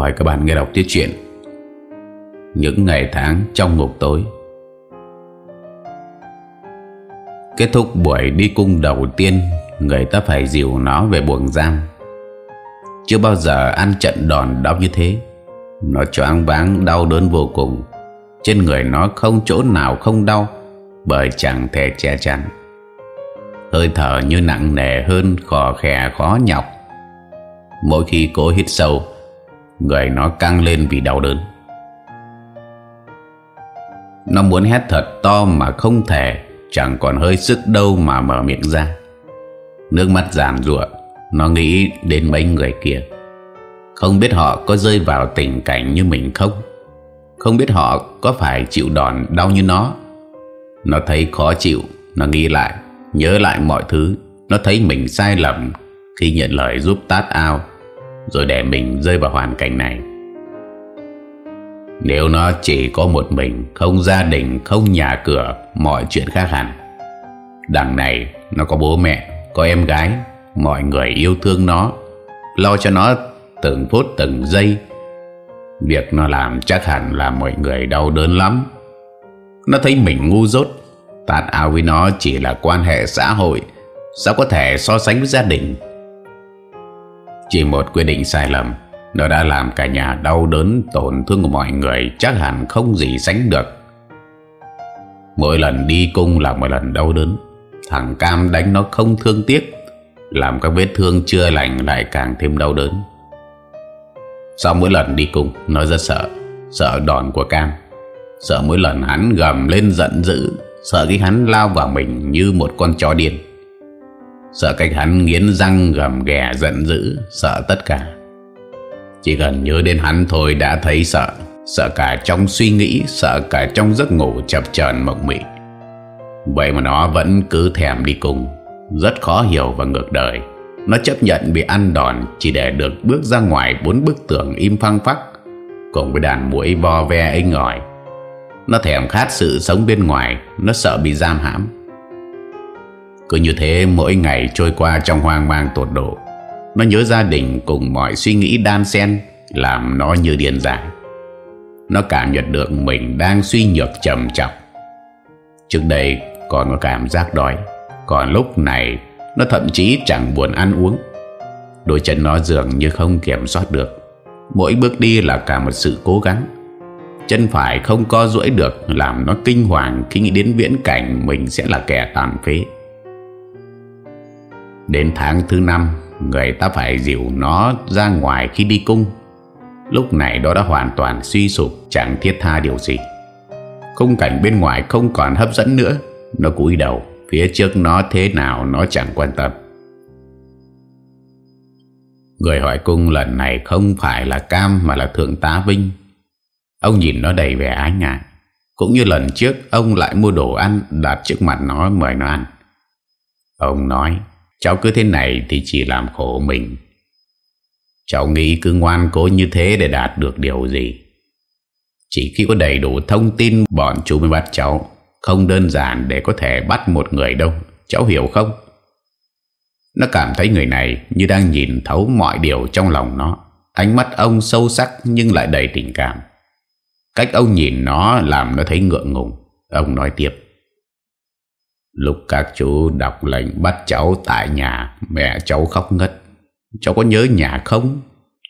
Mời các bạn nghe đọc tiếp chuyện Những ngày tháng trong ngục tối. Kết thúc buổi đi cung đầu tiên, Người ta phải dìu nó về buồng giam. Chưa bao giờ ăn trận đòn đau như thế. Nó choáng váng, đau đớn vô cùng. Trên người nó không chỗ nào không đau, Bởi chẳng thể che chắn. Hơi thở như nặng nề hơn, Khò khè khó nhọc. Mỗi khi cố hít sâu Người nó căng lên vì đau đớn. Nó muốn hét thật to mà không thể, Chẳng còn hơi sức đâu mà mở miệng ra. Nước mắt giảm ruộng Nó nghĩ đến mấy người kia. Không biết họ có rơi vào tình cảnh như mình không? Không biết họ có phải chịu đòn đau như nó? Nó thấy khó chịu, Nó nghĩ lại, Nhớ lại mọi thứ. Nó thấy mình sai lầm Khi nhận lời giúp tát ao. Rồi để mình rơi vào hoàn cảnh này. Nếu nó chỉ có một mình, Không gia đình, Không nhà cửa, Mọi chuyện khác hẳn. Đằng này, nó có bố mẹ, Có em gái, Mọi người yêu thương nó, Lo cho nó từng phút, từng giây. Việc nó làm chắc hẳn là mọi người đau đớn lắm. Nó thấy mình ngu dốt Tạt áo với nó chỉ là quan hệ xã hội, Sao có thể so sánh với gia đình? Chỉ một quyết định sai lầm, Nó đã làm cả nhà đau đớn, Tổn thương của mọi người, Chắc hẳn không gì sánh được. Mỗi lần đi cung là một lần đau đớn. Thằng Cam đánh nó không thương tiếc, Làm các vết thương chưa lành lại càng thêm đau đớn. Sau mỗi lần đi cung, Nó rất sợ Sợ đòn của Cam. Sợ mỗi lần hắn gầm lên giận dữ, Sợ cái hắn lao vào mình như một con chó điên. Sợ cách hắn nghiến răng gầm ghè giận dữ, Sợ tất cả. Chỉ cần nhớ đến hắn thôi đã thấy sợ. Sợ cả trong suy nghĩ, Sợ cả trong giấc ngủ chập chờn mộng mị. Vậy mà nó vẫn cứ thèm đi cùng. Rất khó hiểu và ngược đời. Nó chấp nhận bị ăn đòn Chỉ để được bước ra ngoài bốn bức tường im phăng phắc, Cùng với đàn mũi vo ve inh ngòi. Nó thèm khát sự sống bên ngoài, Nó sợ bị giam hãm. Cứ như thế, mỗi ngày trôi qua trong hoang mang tột độ. Nó nhớ gia đình cùng mọi suy nghĩ đan xen, Làm nó như điên dại. Nó cảm nhận được mình đang suy nhược trầm trọng. Trước đây, còn có cảm giác đói. Còn lúc này, Nó thậm chí chẳng buồn ăn uống. Đôi chân nó dường như không kiểm soát được. Mỗi bước đi là cả một sự cố gắng. Chân phải không co duỗi được, Làm nó kinh hoàng khi nghĩ đến viễn cảnh Mình sẽ là kẻ tàn phế. Đến tháng thứ năm, Người ta phải dịu nó ra ngoài khi đi cung. Lúc này đó đã hoàn toàn suy sụp, Chẳng thiết tha điều gì. Khung cảnh bên ngoài không còn hấp dẫn nữa. Nó cúi đầu, Phía trước nó thế nào nó chẳng quan tâm. Người hỏi cung lần này không phải là Cam mà là Thượng tá Vinh. Ông nhìn nó đầy vẻ ái ngại. Cũng như lần trước, ông lại mua đồ ăn đặt trước mặt nó mời nó ăn. Ông nói Cháu cứ thế này thì chỉ làm khổ mình. Cháu nghĩ cứ ngoan cố như thế để đạt được điều gì? Chỉ khi có đầy đủ thông tin, bọn chú mới bắt cháu. Không đơn giản để có thể bắt một người đâu. Cháu hiểu không? Nó cảm thấy người này như đang nhìn thấu mọi điều trong lòng nó. Ánh mắt ông sâu sắc nhưng lại đầy tình cảm. Cách ông nhìn nó làm nó thấy ngượng ngùng. Ông nói tiếp. Lúc các chú đọc lệnh bắt cháu tại nhà, Mẹ cháu khóc ngất Cháu có nhớ nhà không?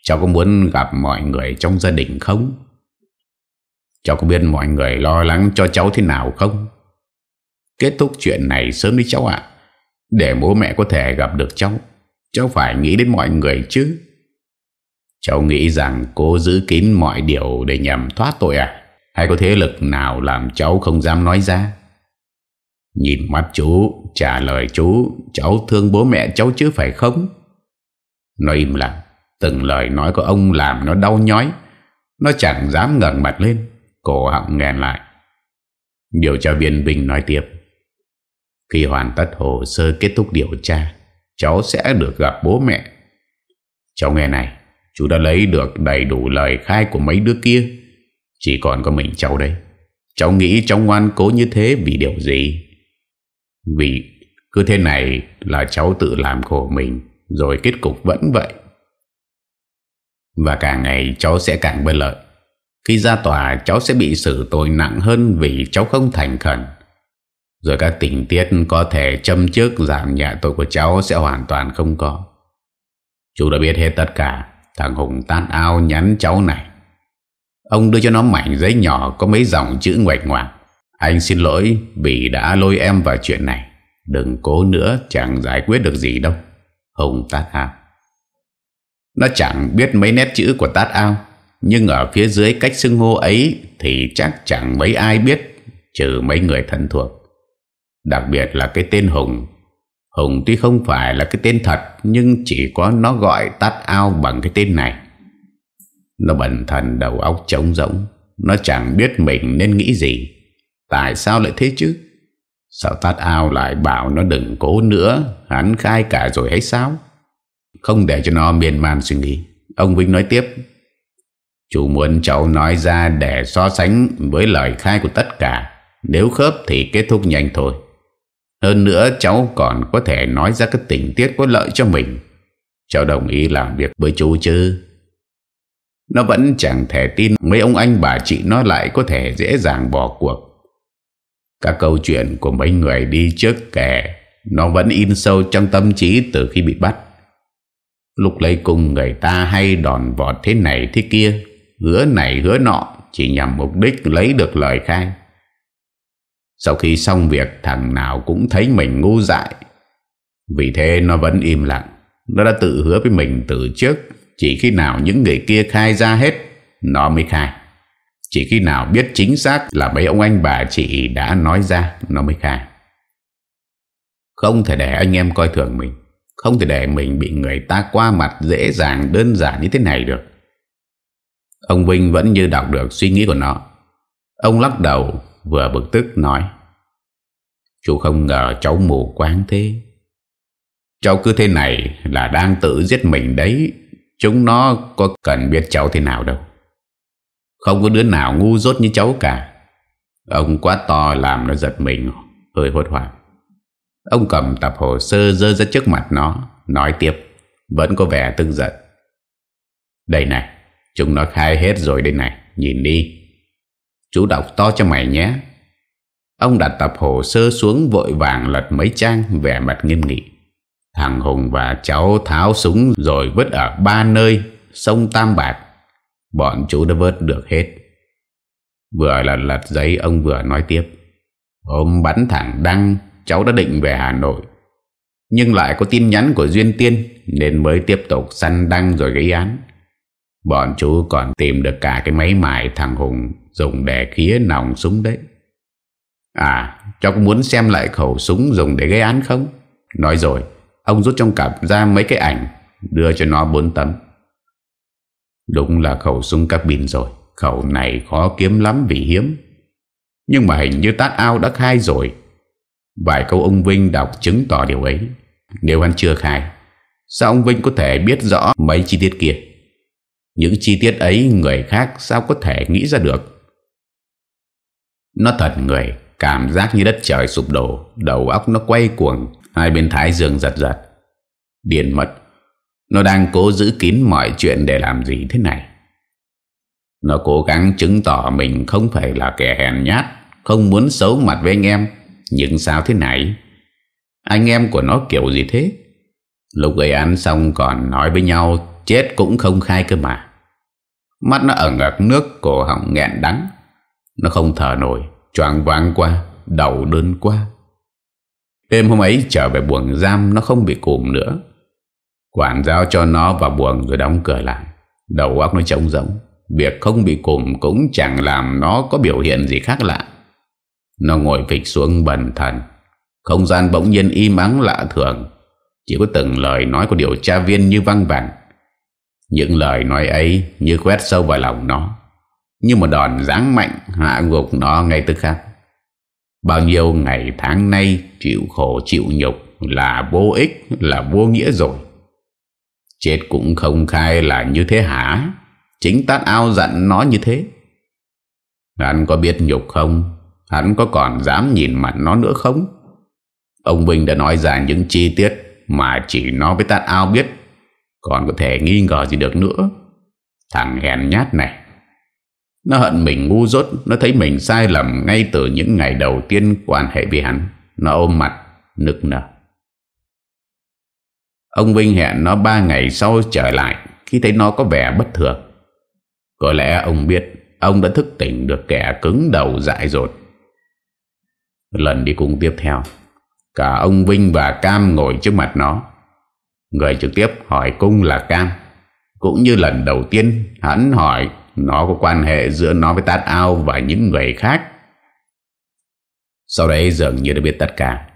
Cháu có muốn gặp mọi người trong gia đình không? Cháu có biết mọi người lo lắng cho cháu thế nào không? Kết thúc chuyện này sớm đi cháu ạ Để bố mẹ có thể gặp được cháu Cháu phải nghĩ đến mọi người chứ Cháu nghĩ rằng cô giữ kín mọi điều để nhằm thoát tội à? Hay có thế lực nào làm cháu không dám nói ra? Nhìn mắt chú, trả lời chú, cháu thương bố mẹ cháu chứ phải không? Nó im lặng, từng lời nói của ông làm nó đau nhói. Nó chẳng dám ngẩng mặt lên, cổ họng nghẹn lại. Điều tra viên Vinh nói tiếp. Khi hoàn tất hồ sơ kết thúc điều tra, cháu sẽ được gặp bố mẹ. Cháu nghe này, chú đã lấy được đầy đủ lời khai của mấy đứa kia. Chỉ còn có mình cháu đây. Cháu nghĩ cháu ngoan cố như thế vì điều gì? Vì cứ thế này là cháu tự làm khổ mình, Rồi kết cục vẫn vậy. Và càng ngày cháu sẽ càng bất lợi. Khi ra tòa, cháu sẽ bị xử tội nặng hơn Vì cháu không thành khẩn. Rồi các tình tiết có thể châm trước giảm nhẹ tội của cháu sẽ hoàn toàn không có. Chú đã biết hết tất cả, Thằng Hùng tát ao nhắn cháu này. Ông đưa cho nó mảnh giấy nhỏ Có mấy dòng chữ ngoạch ngoạc. Anh xin lỗi vì đã lôi em vào chuyện này. Đừng cố nữa Chẳng giải quyết được gì đâu. Hùng tát ao Nó chẳng biết mấy nét chữ của tát ao, Nhưng ở phía dưới cách xưng hô ấy Thì chắc chẳng mấy ai biết, Trừ mấy người thân thuộc. Đặc biệt là cái tên Hùng. Hùng tuy không phải là cái tên thật, Nhưng chỉ có nó gọi tát ao bằng cái tên này. Nó bẩn thần đầu óc trống rỗng. Nó chẳng biết mình nên nghĩ gì. Tại sao lại thế chứ? Sao tát ao lại bảo nó đừng cố nữa? Hắn khai cả rồi hay sao? Không để cho nó miên man suy nghĩ. Ông Vinh nói tiếp. Chủ muốn cháu nói ra để so sánh với lời khai của tất cả. Nếu khớp thì kết thúc nhanh thôi. Hơn nữa, cháu còn có thể nói ra cái tình tiết có lợi cho mình. Cháu đồng ý làm việc với chú chứ? Nó vẫn chẳng thể tin mấy ông anh bà chị nó lại có thể dễ dàng bỏ cuộc. Các câu chuyện của mấy người đi trước kẻ, Nó vẫn in sâu trong tâm trí từ khi bị bắt. Lúc lấy cùng người ta hay đòn vọt thế này thế kia, Hứa này hứa nọ, Chỉ nhằm mục đích lấy được lời khai. Sau khi xong việc, thằng nào cũng thấy mình ngu dại. Vì thế nó vẫn im lặng. Nó đã tự hứa với mình từ trước, Chỉ khi nào những người kia khai ra hết, Nó mới khai. Chỉ khi nào biết chính xác là mấy ông anh bà chị đã nói ra, Nó mới khai. Không thể để anh em coi thường mình. Không thể để mình bị người ta qua mặt dễ dàng, đơn giản như thế này được. Ông Vinh vẫn như đọc được suy nghĩ của nó. Ông lắc đầu, vừa bực tức, nói, Chú không ngờ cháu mù quáng thế. Cháu cứ thế này là đang tự giết mình đấy. Chúng nó có cần biết cháu thế nào đâu. Không có đứa nào ngu dốt như cháu cả. Ông quá to làm nó giật mình, Hơi hốt hoảng. Ông cầm tập hồ sơ dơ ra trước mặt nó, Nói tiếp, Vẫn có vẻ tức giận. Đây này, Chúng nó khai hết rồi đây này, Nhìn đi. Chú đọc to cho mày nhé. Ông đặt tập hồ sơ xuống vội vàng lật mấy trang, vẻ mặt nghiêm nghị. Thằng Hùng và cháu tháo súng rồi vứt ở ba nơi, sông Tam Bạc. Bọn chú đã vớt được hết. Vừa là lật giấy ông vừa nói tiếp. ông bắn thẳng đăng cháu đã định về Hà Nội. Nhưng lại có tin nhắn của Duyên Tiên nên mới tiếp tục săn đăng rồi gây án. Bọn chú còn tìm được cả cái máy mài thằng Hùng dùng để khía nòng súng đấy. À, cháu có muốn xem lại khẩu súng dùng để gây án không? Nói rồi, ông rút trong cặp ra mấy cái ảnh, đưa cho nó bốn tấm. Đúng là khẩu súng carbine rồi, khẩu này khó kiếm lắm vì hiếm. Nhưng mà hình như tát ao đã khai rồi. Vài câu ông Vinh đọc chứng tỏ điều ấy. Nếu hắn chưa khai, sao ông Vinh có thể biết rõ mấy chi tiết kia? Những chi tiết ấy người khác sao có thể nghĩ ra được? Nó thật người Cảm giác như đất trời sụp đổ Đầu óc nó quay cuồng Hai bên thái dương giật giật điền mật nó đang cố giữ kín mọi chuyện để làm gì thế này? Nó cố gắng chứng tỏ mình không phải là kẻ hèn nhát, Không muốn xấu mặt với anh em. Nhưng sao thế này? Anh em của nó kiểu gì thế? Lúc gây án xong còn nói với nhau, Chết cũng không khai cơ mà. Mắt nó ở ngực, nước Cổ họng nghẹn đắng. Nó không thở nổi, choáng váng qua Đầu đơn qua Đêm hôm ấy trở về buồng giam, Nó không bị cùm nữa. Quản giao cho nó vào buồng rồi đóng cửa lại. Đầu óc nó trống rỗng. Việc không bị cùm cũng chẳng làm nó có biểu hiện gì khác lạ. Nó ngồi phịch xuống bần thần. Không gian bỗng nhiên im ắng lạ thường. Chỉ có từng lời nói của điều tra viên như văng vẳng. Những lời nói ấy như quét sâu vào lòng nó. Như một đòn giáng mạnh hạ gục nó ngay tức khắc. Bao nhiêu ngày tháng nay chịu khổ chịu nhục là vô ích, là vô nghĩa rồi. Chết cũng không khai là như thế hả? Chính tát ao dặn nó như thế. Hắn có biết nhục không? Hắn có còn dám nhìn mặt nó nữa không? Ông Vinh đã nói ra những chi tiết mà chỉ nó với tát ao biết. Còn có thể nghi ngờ gì được nữa. Thằng hèn nhát này Nó hận mình ngu dốt, Nó thấy mình sai lầm ngay từ những ngày đầu tiên quan hệ với hắn Nó ôm mặt nực nở Ông Vinh hẹn nó ba ngày sau trở lại, Khi thấy nó có vẻ bất thường. Có lẽ ông biết, Ông đã thức tỉnh được kẻ cứng đầu dại dột. Lần đi cùng tiếp theo, Cả ông Vinh và Cam ngồi trước mặt nó. Người trực tiếp hỏi cung là Cam. Cũng như lần đầu tiên, Hắn hỏi Nó có quan hệ giữa nó với Tát Ao Và những người khác. Sau đấy dường như đã biết tất cả.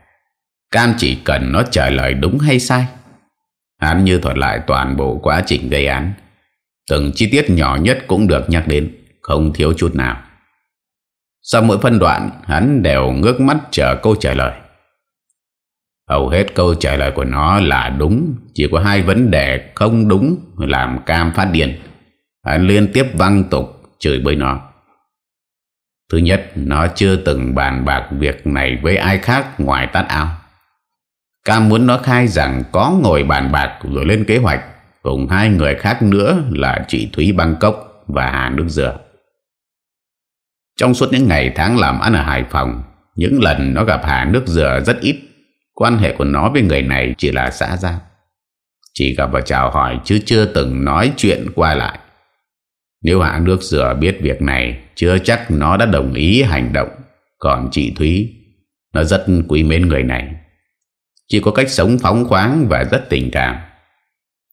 Cam chỉ cần nó trả lời đúng hay sai. Hắn như thuật lại toàn bộ quá trình gây án. Từng chi tiết nhỏ nhất cũng được nhắc đến, Không thiếu chút nào. Sau mỗi phân đoạn, Hắn đều ngước mắt chờ câu trả lời. Hầu hết câu trả lời của nó là đúng, Chỉ có hai vấn đề không đúng Làm cam phát điên. Hắn liên tiếp văng tục Chửi bới nó. Thứ nhất, Nó chưa từng bàn bạc việc này Với ai khác ngoài tát ao. Cam muốn nó khai rằng Có ngồi bàn bạc rồi lên kế hoạch, Cùng hai người khác nữa Là chị Thúy Bangkok Và Hà Nước Dừa. Trong suốt những ngày tháng làm ăn ở Hải Phòng, Những lần nó gặp Hà Nước Dừa rất ít, Quan hệ của nó với người này chỉ là xã giao. Chỉ gặp và chào hỏi chứ chưa từng nói chuyện qua lại. Nếu hạ nước Dừa biết việc này, Chưa chắc nó đã đồng ý hành động. Còn chị Thúy, Nó rất quý mến người này. Chỉ có cách sống phóng khoáng và rất tình cảm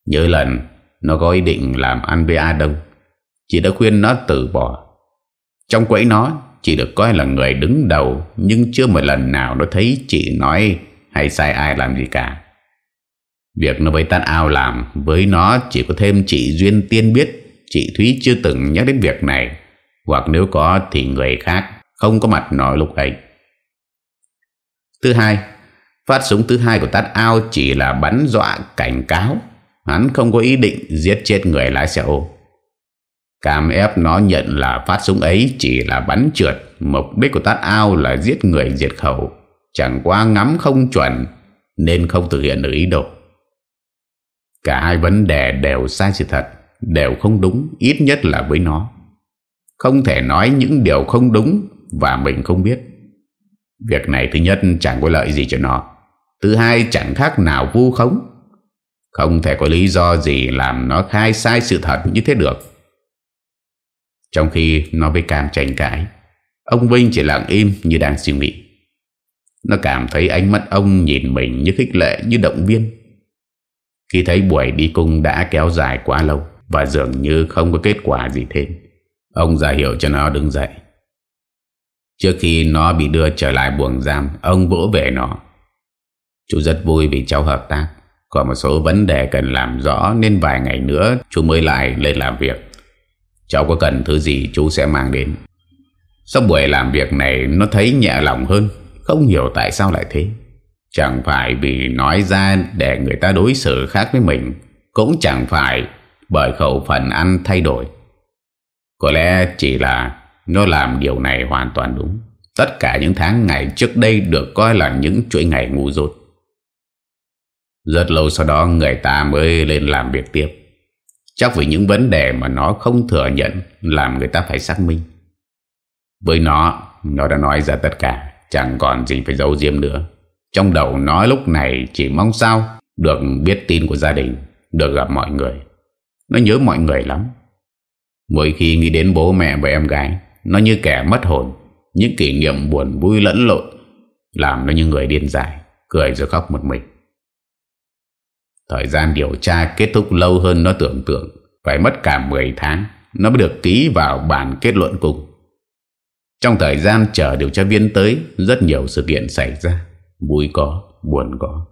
Nhớ lần Nó có ý định làm ăn với A Đông Chị đã khuyên nó từ bỏ Trong quẫy nó Chị được coi là người đứng đầu Nhưng chưa một lần nào nó thấy chị nói hay sai ai làm gì cả. Việc nó với Tát Ao làm với nó chỉ có thêm chị Duyên Tiên biết chị Thúy chưa từng nhắc đến việc này hoặc nếu có thì người khác không có mặt nói lúc ấy. Thứ hai, phát súng thứ hai của Tát Ao chỉ là bắn dọa cảnh cáo. Hắn không có ý định giết chết người lái xe ô. Cam ép nó nhận là phát súng ấy chỉ là bắn trượt. Mục đích của Tát Ao là giết người diệt khẩu chẳng qua ngắm không chuẩn nên không thực hiện được ý đồ. Cả hai vấn đề đều sai sự thật, đều không đúng, ít nhất là với nó. Không thể nói những điều không đúng và mình không biết. Việc này thứ nhất chẳng có lợi gì cho nó. Thứ hai chẳng khác nào vu khống. Không thể có lý do gì làm nó khai sai sự thật như thế được. Trong khi nó với Cam tranh cãi, ông Vinh chỉ lặng im như đang suy nghĩ. Nó cảm thấy ánh mắt ông nhìn mình như khích lệ như động viên Khi thấy buổi đi cung đã kéo dài quá lâu Và dường như không có kết quả gì thêm Ông ra hiệu cho nó đứng dậy Trước khi nó bị đưa trở lại buồng giam Ông vỗ về nó Chú rất vui vì cháu hợp tác. Có một số vấn đề cần làm rõ Nên vài ngày nữa chú mới lại lên làm việc. Cháu có cần thứ gì chú sẽ mang đến. Sau buổi làm việc này, Nó thấy nhẹ lòng hơn. Không hiểu tại sao lại thế. Chẳng phải vì nói ra để người ta đối xử khác với mình, Cũng chẳng phải bởi khẩu phần ăn thay đổi. Có lẽ chỉ là nó làm điều này hoàn toàn đúng. Tất cả những tháng ngày trước đây được coi là những chuỗi ngày ngu dốt. Rất lâu sau đó người ta mới lên làm việc tiếp. Chắc vì những vấn đề mà nó không thừa nhận Làm người ta phải xác minh. Với nó Nó đã nói ra tất cả, Chẳng còn gì phải giấu diêm nữa. Trong đầu nó lúc này chỉ mong sao Được biết tin của gia đình, Được gặp mọi người. Nó nhớ mọi người lắm. Mỗi khi nghĩ đến bố mẹ và em gái, Nó như kẻ mất hồn, Những kỷ niệm buồn vui lẫn lộn, Làm nó như người điên dại, Cười rồi khóc một mình. Thời gian điều tra kết thúc lâu hơn nó tưởng tượng. Phải mất cả 10 tháng Nó mới được ký vào bản kết luận cùng. Trong thời gian chờ điều tra viên tới Rất nhiều sự kiện xảy ra. Vui có, buồn có.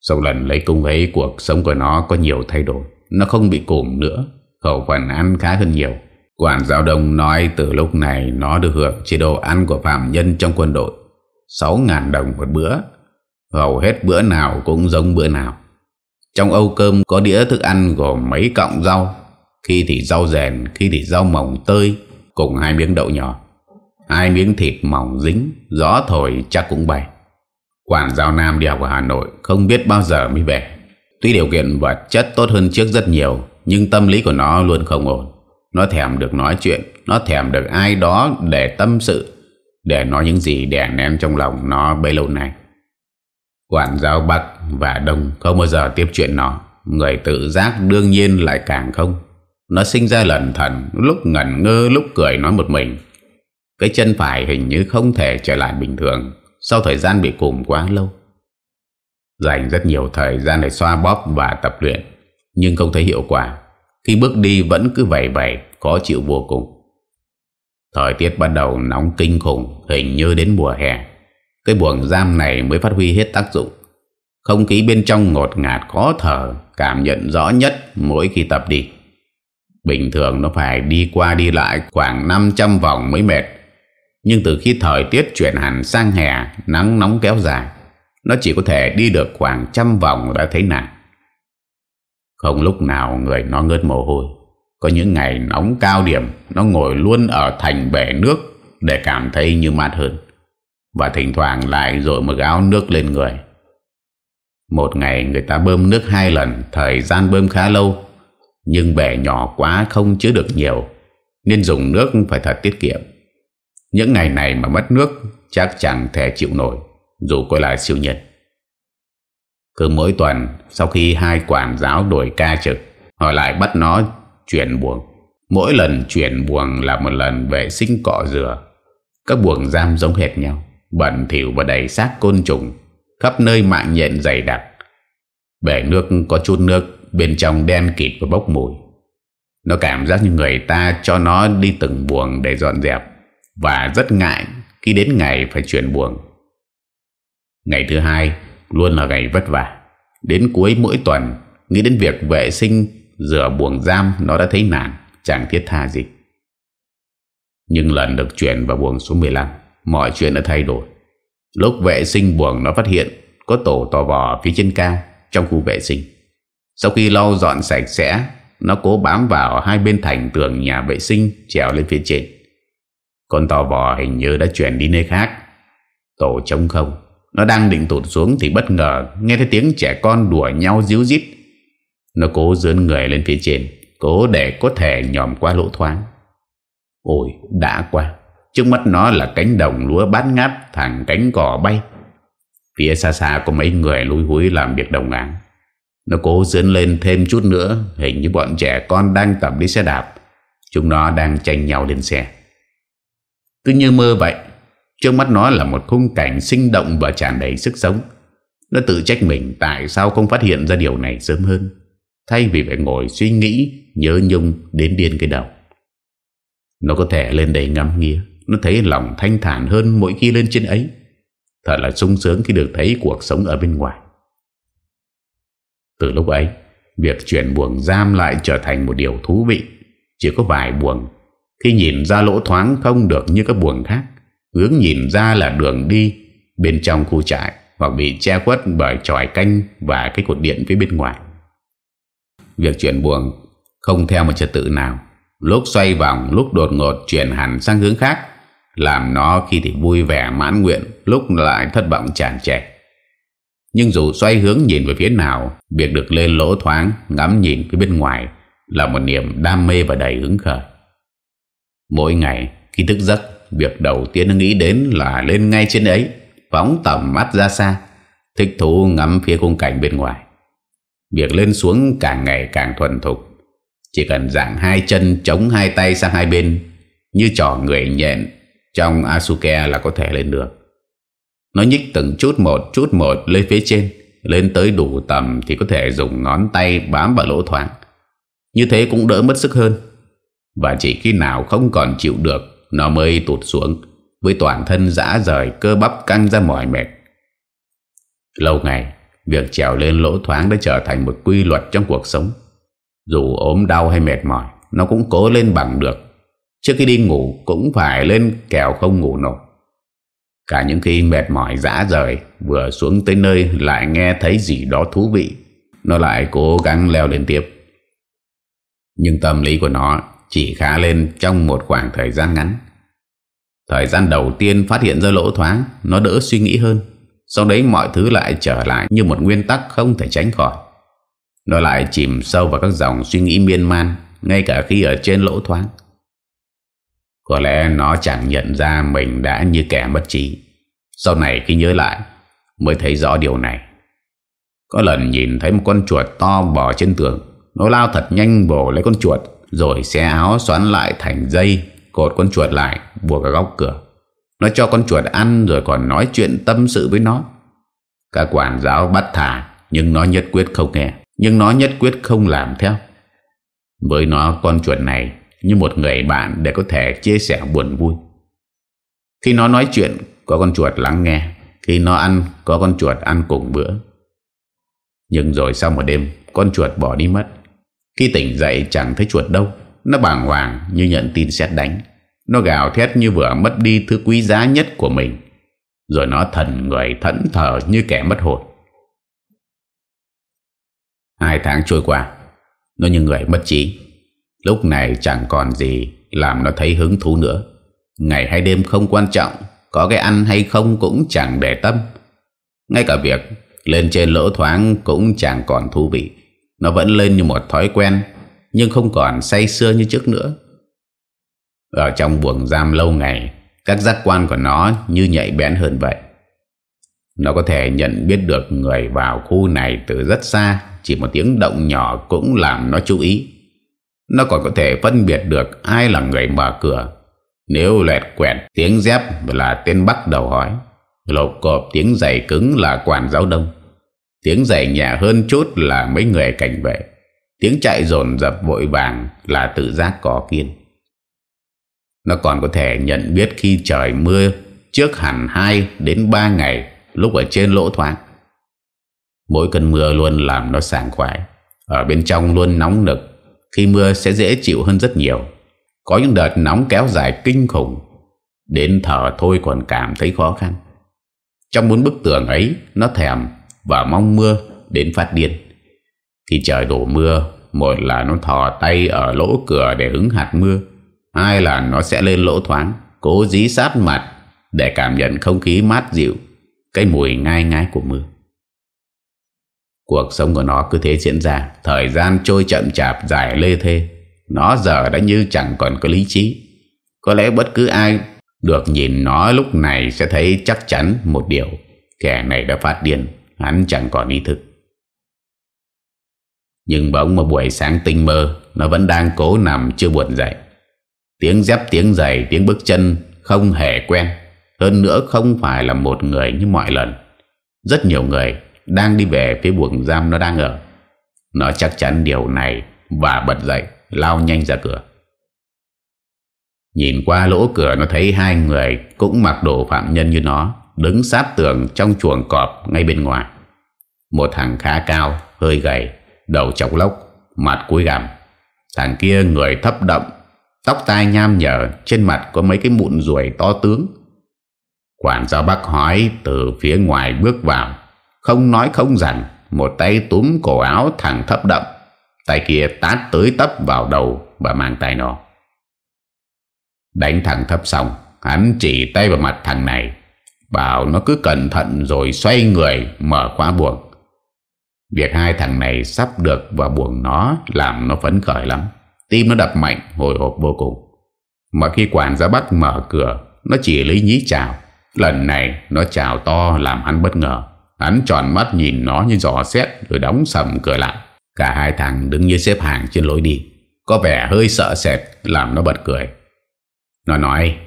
Sau lần lấy cung ấy Cuộc sống của nó có nhiều thay đổi. Nó không bị cùm nữa Khẩu phần ăn khá hơn nhiều. Quản giáo đồng nói từ lúc này Nó được hưởng chế độ ăn của phạm nhân trong quân đội. 6.000 đồng một bữa Hầu hết bữa nào cũng giống bữa nào Trong âu cơm có đĩa thức ăn gồm mấy cọng rau Khi thì rau rèn Khi thì rau mỏng tơi cùng hai miếng đậu nhỏ. Hai miếng thịt mỏng dính, gió thổi chắc cũng bay. Quản giao Nam đi học ở Hà Nội không biết bao giờ mới về. Tuy điều kiện vật chất tốt hơn trước rất nhiều, Nhưng tâm lý của nó luôn không ổn Nó thèm được nói chuyện Nó thèm được ai đó để tâm sự Để nói những gì đè nén trong lòng nó bấy lâu nay Quản giáo Bắc và Đông không bao giờ tiếp chuyện nó Người tự giác đương nhiên lại càng không. Nó sinh ra lần thần, Lúc ngẩn ngơ, lúc cười nói một mình. Cái chân phải hình như không thể trở lại bình thường, Sau thời gian bị cùm quá lâu. Dành rất nhiều thời gian để xoa bóp và tập luyện, Nhưng không thấy hiệu quả. Khi bước đi vẫn cứ vầy vầy, Khó chịu vô cùng. Thời tiết bắt đầu nóng kinh khủng, Hình như đến mùa hè. Cái buồng giam này mới phát huy hết tác dụng. Không khí bên trong ngột ngạt khó thở, Cảm nhận rõ nhất mỗi khi tập đi. Bình thường nó phải đi qua đi lại khoảng 500 vòng mới mệt. Nhưng từ khi thời tiết chuyển hẳn sang hè, Nắng nóng kéo dài, Nó chỉ có thể đi được khoảng trăm vòng đã thấy nặng. Không lúc nào người nó ngớt mồ hôi. Có những ngày nóng cao điểm, Nó ngồi luôn ở thành bể nước Để cảm thấy như mát hơn. Và thỉnh thoảng lại rội một áo nước lên người. Một ngày người ta bơm nước hai lần, Thời gian bơm khá lâu. Nhưng bể nhỏ quá không chứa được nhiều, Nên dùng nước phải thật tiết kiệm. Những ngày này mà mất nước, Chắc chẳng thể chịu nổi, Dù coi là siêu nhân Cứ mỗi tuần, Sau khi hai quản giáo đổi ca trực, Họ lại bắt nó chuyển buồng. Mỗi lần chuyển buồng là một lần vệ sinh cọ rửa. Các buồng giam giống hệt nhau. Bẩn thỉu và đầy xác côn trùng khắp nơi mạng nhện dày đặc. Bể nước có chút nước, bên trong đen kịt và bốc mùi. Nó cảm giác như người ta cho nó đi từng buồng để dọn dẹp và rất ngại khi đến ngày phải chuyển buồng. Ngày thứ hai luôn là ngày vất vả. Đến cuối mỗi tuần, nghĩ đến việc vệ sinh, rửa buồng giam nó đã thấy nản, chẳng thiết tha gì. Nhưng lần được chuyển vào buồng số 15, mọi chuyện đã thay đổi. Lúc vệ sinh buồng nó phát hiện có tổ tò vò phía trên cao trong khu vệ sinh. Sau khi lau dọn sạch sẽ, nó cố bám vào hai bên thành tường nhà vệ sinh trèo lên phía trên. Con tò vò hình như đã chuyển đi nơi khác. Tổ trống không. Nó đang định tụt xuống thì bất ngờ nghe thấy tiếng trẻ con đùa nhau díu dít. Nó cố dướn người lên phía trên, cố để có thể nhòm qua lỗ thoáng. Ôi, đã qua. Trước mắt nó là cánh đồng lúa bát ngát thẳng cánh cỏ bay. Phía xa xa có mấy người lúi húi làm việc đồng áng. Nó cố dướn lên thêm chút nữa, hình như bọn trẻ con đang tập đi xe đạp. Chúng nó đang tranh nhau lên xe. Cứ như mơ vậy, trước mắt nó là một khung cảnh sinh động và tràn đầy sức sống. Nó tự trách mình tại sao không phát hiện ra điều này sớm hơn, thay vì phải ngồi suy nghĩ, nhớ nhung đến điên cái đầu. Nó có thể lên đây ngắm nghía nó thấy lòng thanh thản hơn mỗi khi lên trên ấy. Thật là sung sướng khi được thấy cuộc sống ở bên ngoài. Từ lúc ấy, Việc chuyển buồng giam lại trở thành một điều thú vị. Chỉ có vài buồng. Khi nhìn ra lỗ thoáng không được như các buồng khác, Hướng nhìn ra là đường đi Bên trong khu trại Hoặc bị che khuất bởi tròi canh Và cái cột điện phía bên ngoài. Việc chuyển buồng Không theo một trật tự nào. Lúc xoay vòng, Lúc đột ngột chuyển hẳn sang hướng khác làm nó khi thì vui vẻ, mãn nguyện, Lúc lại thất vọng tràn trề Nhưng dù xoay hướng nhìn về phía nào, Việc được lên lỗ thoáng, Ngắm nhìn phía bên ngoài Là một niềm đam mê và đầy hứng khởi. Mỗi ngày, khi thức giấc, Việc đầu tiên nó nghĩ đến là lên ngay trên ấy, Phóng tầm mắt ra xa, Thích thú ngắm phía khung cảnh bên ngoài. Việc lên xuống càng ngày càng thuần thục, Chỉ cần dạng hai chân chống hai tay sang hai bên, Như trò người nhện trong Asuke là có thể lên được. Nó nhích từng chút một chút một lên phía trên. Lên tới đủ tầm thì có thể dùng ngón tay bám vào lỗ thoáng. Như thế cũng đỡ mất sức hơn. Và chỉ khi nào không còn chịu được, Nó mới tụt xuống, Với toàn thân dã rời, cơ bắp căng ra mỏi mệt. Lâu ngày, Việc trèo lên lỗ thoáng đã trở thành một quy luật trong cuộc sống. Dù ốm đau hay mệt mỏi, Nó cũng cố lên bằng được. Trước khi đi ngủ, cũng phải lên kèo không ngủ nổi. Cả những khi mệt mỏi dã rời, Vừa xuống tới nơi lại nghe thấy gì đó thú vị, Nó lại cố gắng leo lên tiếp. Nhưng tâm lý của nó chỉ khá lên trong một khoảng thời gian ngắn. Thời gian đầu tiên phát hiện ra lỗ thoáng, Nó đỡ suy nghĩ hơn. Sau đấy mọi thứ lại trở lại như một nguyên tắc không thể tránh khỏi. Nó lại chìm sâu vào các dòng suy nghĩ miên man, Ngay cả khi ở trên lỗ thoáng. Có lẽ nó chẳng nhận ra mình đã như kẻ mất trí. Sau này khi nhớ lại, Mới thấy rõ điều này. Có lần nhìn thấy một con chuột to bò trên tường. Nó lao thật nhanh bổ lấy con chuột, Rồi xe áo xoắn lại thành dây, Cột con chuột lại, Buộc ở góc cửa. Nó cho con chuột ăn rồi còn nói chuyện tâm sự với nó. Các quản giáo bắt thả Nhưng nó nhất quyết không nghe. Nhưng nó nhất quyết không làm theo. Với nó, con chuột này như một người bạn để có thể chia sẻ buồn vui. Khi nó nói chuyện, Có con chuột lắng nghe. Khi nó ăn, Có con chuột ăn cùng bữa. Nhưng rồi sau một đêm, Con chuột bỏ đi mất. Khi tỉnh dậy, chẳng thấy chuột đâu. Nó bàng hoàng như nhận tin xét đánh. Nó gào thét như vừa mất đi thứ quý giá nhất của mình. Rồi nó thần người thẫn thờ như kẻ mất hồn. Hai tháng trôi qua, Nó như người mất trí. Lúc này chẳng còn gì Làm nó thấy hứng thú nữa. Ngày hay đêm không quan trọng, Có cái ăn hay không cũng chẳng để tâm. Ngay cả việc Lên trên lỗ thoáng cũng chẳng còn thú vị. Nó vẫn lên như một thói quen, Nhưng không còn say sưa như trước nữa. Ở trong buồng giam lâu ngày, Các giác quan của nó như nhạy bén hơn vậy. Nó có thể nhận biết được người vào khu này từ rất xa, chỉ một tiếng động nhỏ cũng làm nó chú ý. Nó còn có thể phân biệt được ai là người mở cửa. Nếu lẹt quẹt tiếng dép là tên bắt đầu hỏi Lột cộp tiếng giày cứng là quản giáo đông. Tiếng giày nhẹ hơn chút là mấy người cảnh vệ. Tiếng chạy dồn dập vội vàng là tự giác có kiên. Nó còn có thể nhận biết khi trời mưa trước hẳn 2 đến 3 ngày lúc ở trên lỗ thoáng. Mỗi cơn mưa luôn làm nó sảng khoái. Ở bên trong luôn nóng nực khi mưa sẽ dễ chịu hơn rất nhiều. Có những đợt nóng kéo dài kinh khủng, Đến thở thôi còn cảm thấy khó khăn. Trong bốn bức tường ấy, Nó thèm và mong mưa đến phát điên. Khi trời đổ mưa, Một là nó thò tay ở lỗ cửa để hứng hạt mưa, Hai là nó sẽ lên lỗ thoáng, Cố dí sát mặt Để cảm nhận không khí mát dịu, Cái mùi ngai ngái của mưa. Cuộc sống của nó cứ thế diễn ra. Thời gian trôi chậm chạp, dài lê thê. Nó giờ đã như chẳng còn có lý trí. Có lẽ bất cứ ai được nhìn nó lúc này sẽ thấy chắc chắn một điều. Kẻ này đã phát điên, Hắn chẳng còn ý thức. Nhưng bỗng một buổi sáng tinh mơ, Nó vẫn đang cố nằm chưa buồn dậy. Tiếng dép, tiếng giày, tiếng bước chân Không hề quen. Hơn nữa không phải là một người như mọi lần. Rất nhiều người đang đi về phía buồng giam nó đang ở. Nó chắc chắn điều này và bật dậy, lao nhanh ra cửa. Nhìn qua lỗ cửa nó thấy hai người cũng mặc đồ phạm nhân như nó, đứng sát tường trong chuồng cọp ngay bên ngoài. Một thằng khá cao, hơi gầy, đầu chọc lốc, mặt cúi gằm. Thằng kia người thấp đậm, tóc tai nham nhở, trên mặt có mấy cái mụn ruồi to tướng. Quản giáo bác hói từ phía ngoài bước vào không nói không rằng, Một tay túm cổ áo thằng thấp đậm, Tay kia tát tới tấp vào đầu Và mang tay nó. Đánh thằng thấp xong, Hắn chỉ tay vào mặt thằng này, Bảo nó cứ cẩn thận rồi xoay người mở khóa buồng. Việc hai thằng này sắp được vào buồng nó Làm nó phấn khởi lắm, Tim nó đập mạnh, hồi hộp vô cùng. Mà khi quản gia Bắc mở cửa, Nó chỉ lấy nhí chào. Lần này, nó chào to làm hắn bất ngờ. Hắn tròn mắt nhìn nó như giò xét Rồi đóng sầm cửa lại. Cả hai thằng đứng như xếp hàng trên lối đi. Có vẻ hơi sợ sệt, Làm nó bật cười. Nó nói,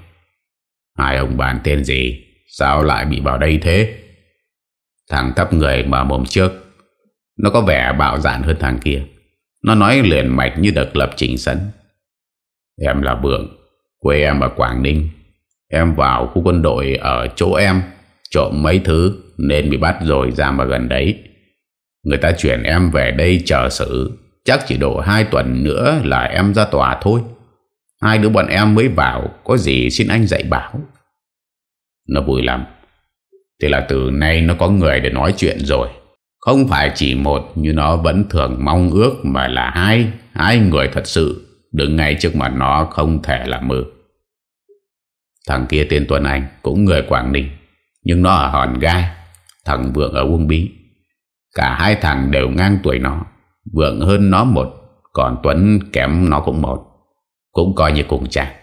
Hai ông bạn tên gì? Sao lại bị vào đây thế? Thằng thấp người mở mồm trước. Nó có vẻ bạo dạn hơn thằng kia. Nó nói liền mạch như được lập trình sẵn. Em là Vượng Quê em ở Quảng Ninh. Em vào khu quân đội ở chỗ em. Trộm mấy thứ nên bị bắt rồi giam vào gần đấy. Người ta chuyển em về đây chờ xử. Chắc chỉ độ hai tuần nữa là em ra tòa thôi. Hai đứa bọn em mới vào, Có gì xin anh dạy bảo. Nó vui lắm. Thế là từ nay nó có người để nói chuyện rồi. Không phải chỉ một, Như nó vẫn thường mong ước Mà là hai Hai người thật sự Đứng ngay trước mặt nó không thể là mơ. Thằng kia tên Tuấn Anh, Cũng người Quảng Ninh. Nhưng nó ở Hòn Gai, Thằng Vượng ở Uông Bí. Cả hai thằng đều ngang tuổi nó, Vượng hơn nó một, Còn Tuấn kém nó cũng một. Cũng coi như cùng chàng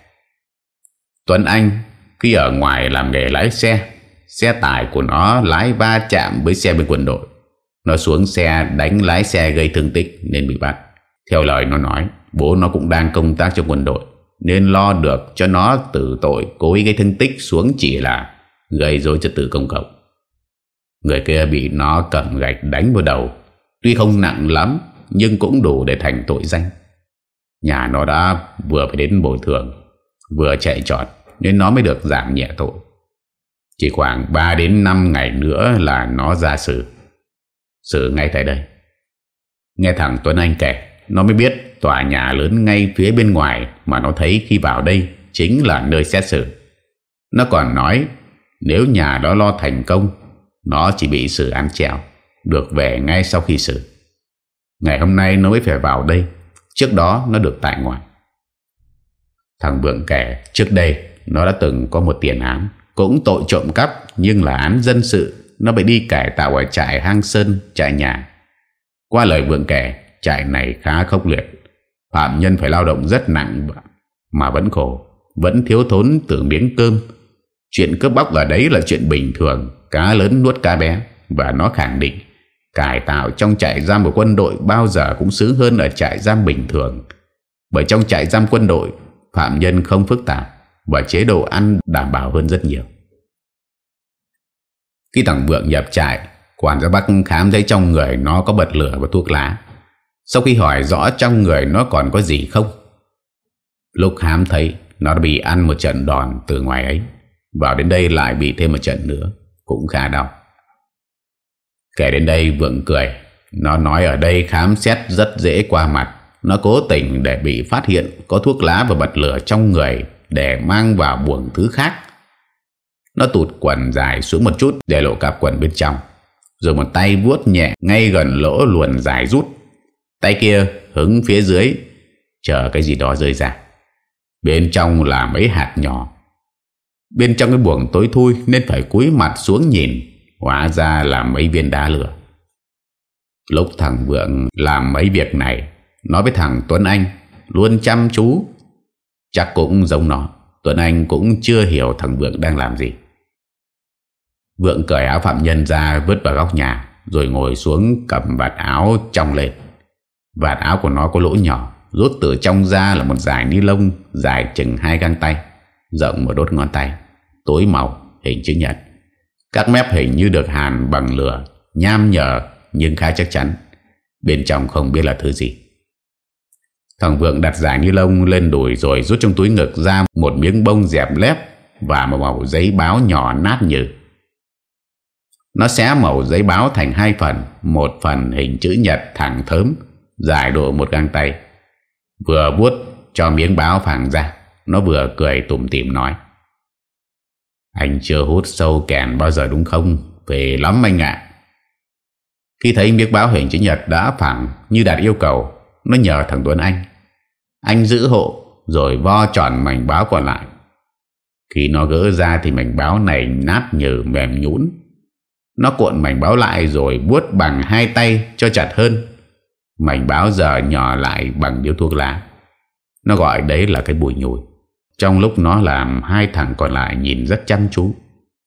Tuấn Anh Khi ở ngoài làm nghề lái xe Xe tải của nó lái va chạm với xe bên quân đội. Nó xuống xe đánh lái xe gây thương tích Nên bị bắt. Theo lời nó nói, Bố nó cũng đang công tác trong quân đội, Nên lo được cho nó tử tội Cố ý gây thương tích xuống chỉ là Gây dối trật tự công cộng. Người kia bị nó cầm gạch đánh vào đầu. Tuy không nặng lắm, Nhưng cũng đủ để thành tội danh. Nhà nó đã vừa phải đến bồi thường, Vừa chạy trọt, Nên nó mới được giảm nhẹ tội. Chỉ khoảng 3 đến 5 ngày nữa là nó ra xử. Xử ngay tại đây. Nghe thằng Tuấn Anh kể, Nó mới biết tòa nhà lớn ngay phía bên ngoài Mà nó thấy khi vào đây Chính là nơi xét xử. Nó còn nói nếu nhà đó lo thành công, Nó chỉ bị xử án treo Được về ngay sau khi xử. Ngày hôm nay nó mới phải vào đây, Trước đó nó được tại ngoài Thằng Vượng kể, Trước đây nó đã từng có một tiền án, Cũng tội trộm cắp, Nhưng là án dân sự, Nó bị đi cải tạo ở trại hang sơn, Trại nhà. Qua lời Vượng kể, Trại này khá khốc liệt. Phạm nhân phải lao động rất nặng Mà vẫn khổ, Vẫn thiếu thốn từ miếng cơm Chuyện cướp bóc ở đấy là chuyện bình thường Cá lớn nuốt cá bé Và nó khẳng định Cải tạo trong trại giam của quân đội bao giờ cũng sướng hơn ở trại giam bình thường. Bởi trong trại giam quân đội, phạm nhân không phức tạp và chế độ ăn đảm bảo hơn rất nhiều. Khi thằng Vượng nhập trại, quản gia Bắc khám thấy trong người nó có bật lửa và thuốc lá. Sau khi hỏi rõ trong người nó còn có gì không, lúc khám thấy nó đã bị ăn một trận đòn từ ngoài ấy. Vào đến đây lại bị thêm một trận nữa, cũng khá đau. Kể đến đây Vượng cười. Nó nói ở đây khám xét rất dễ qua mặt. Nó cố tình để bị phát hiện Có thuốc lá và bật lửa trong người Để mang vào buồng thứ khác. Nó tụt quần dài xuống một chút Để lộ cặp quần bên trong. Rồi một tay vuốt nhẹ Ngay gần lỗ luồn dài rút. Tay kia hứng phía dưới Chờ cái gì đó rơi ra. Bên trong là mấy hạt nhỏ. Bên trong cái buồng tối thui Nên phải cúi mặt xuống nhìn, Hóa ra là mấy viên đá lửa. Lúc thằng Vượng làm mấy việc này, Nói với thằng Tuấn Anh, Luôn chăm chú. Chắc cũng giống nó, Tuấn Anh cũng chưa hiểu thằng Vượng đang làm gì. Vượng cởi áo phạm nhân ra vứt vào góc nhà, Rồi ngồi xuống cầm vạt áo trong lên. Vạt áo của nó có lỗ nhỏ, Rút từ trong ra là một dải ni lông, Dài chừng hai găng tay, Rộng một đốt ngón tay. Tối màu, hình chữ nhật. Các mép hình như được hàn bằng lửa, Nham nhở, nhưng khá chắc chắn. Bên trong không biết là thứ gì. Thằng Vượng đặt giải ni lông lên đùi Rồi rút trong túi ngực ra Một miếng bông dẹp lép Và một màu giấy báo nhỏ nát nhừ. Nó xé màu giấy báo thành hai phần, Một phần hình chữ nhật thẳng thớm, Dài độ một găng tay. Vừa vuốt cho miếng báo phẳng ra, Nó vừa cười tủm tỉm nói anh chưa hút sâu kèn bao giờ đúng không? Về lắm anh ạ. Khi thấy miếng báo hình chữ nhật đã phẳng Như đạt yêu cầu, Nó nhờ thằng Tuấn Anh. Anh giữ hộ, Rồi vo tròn mảnh báo còn lại. Khi nó gỡ ra thì mảnh báo này nát nhừ mềm nhũn. Nó cuộn mảnh báo lại rồi buốt bằng hai tay cho chặt hơn. Mảnh báo giờ nhỏ lại bằng điếu thuốc lá. Nó gọi đấy là cái bùi nhùi trong lúc nó làm, Hai thằng còn lại nhìn rất chăm chú.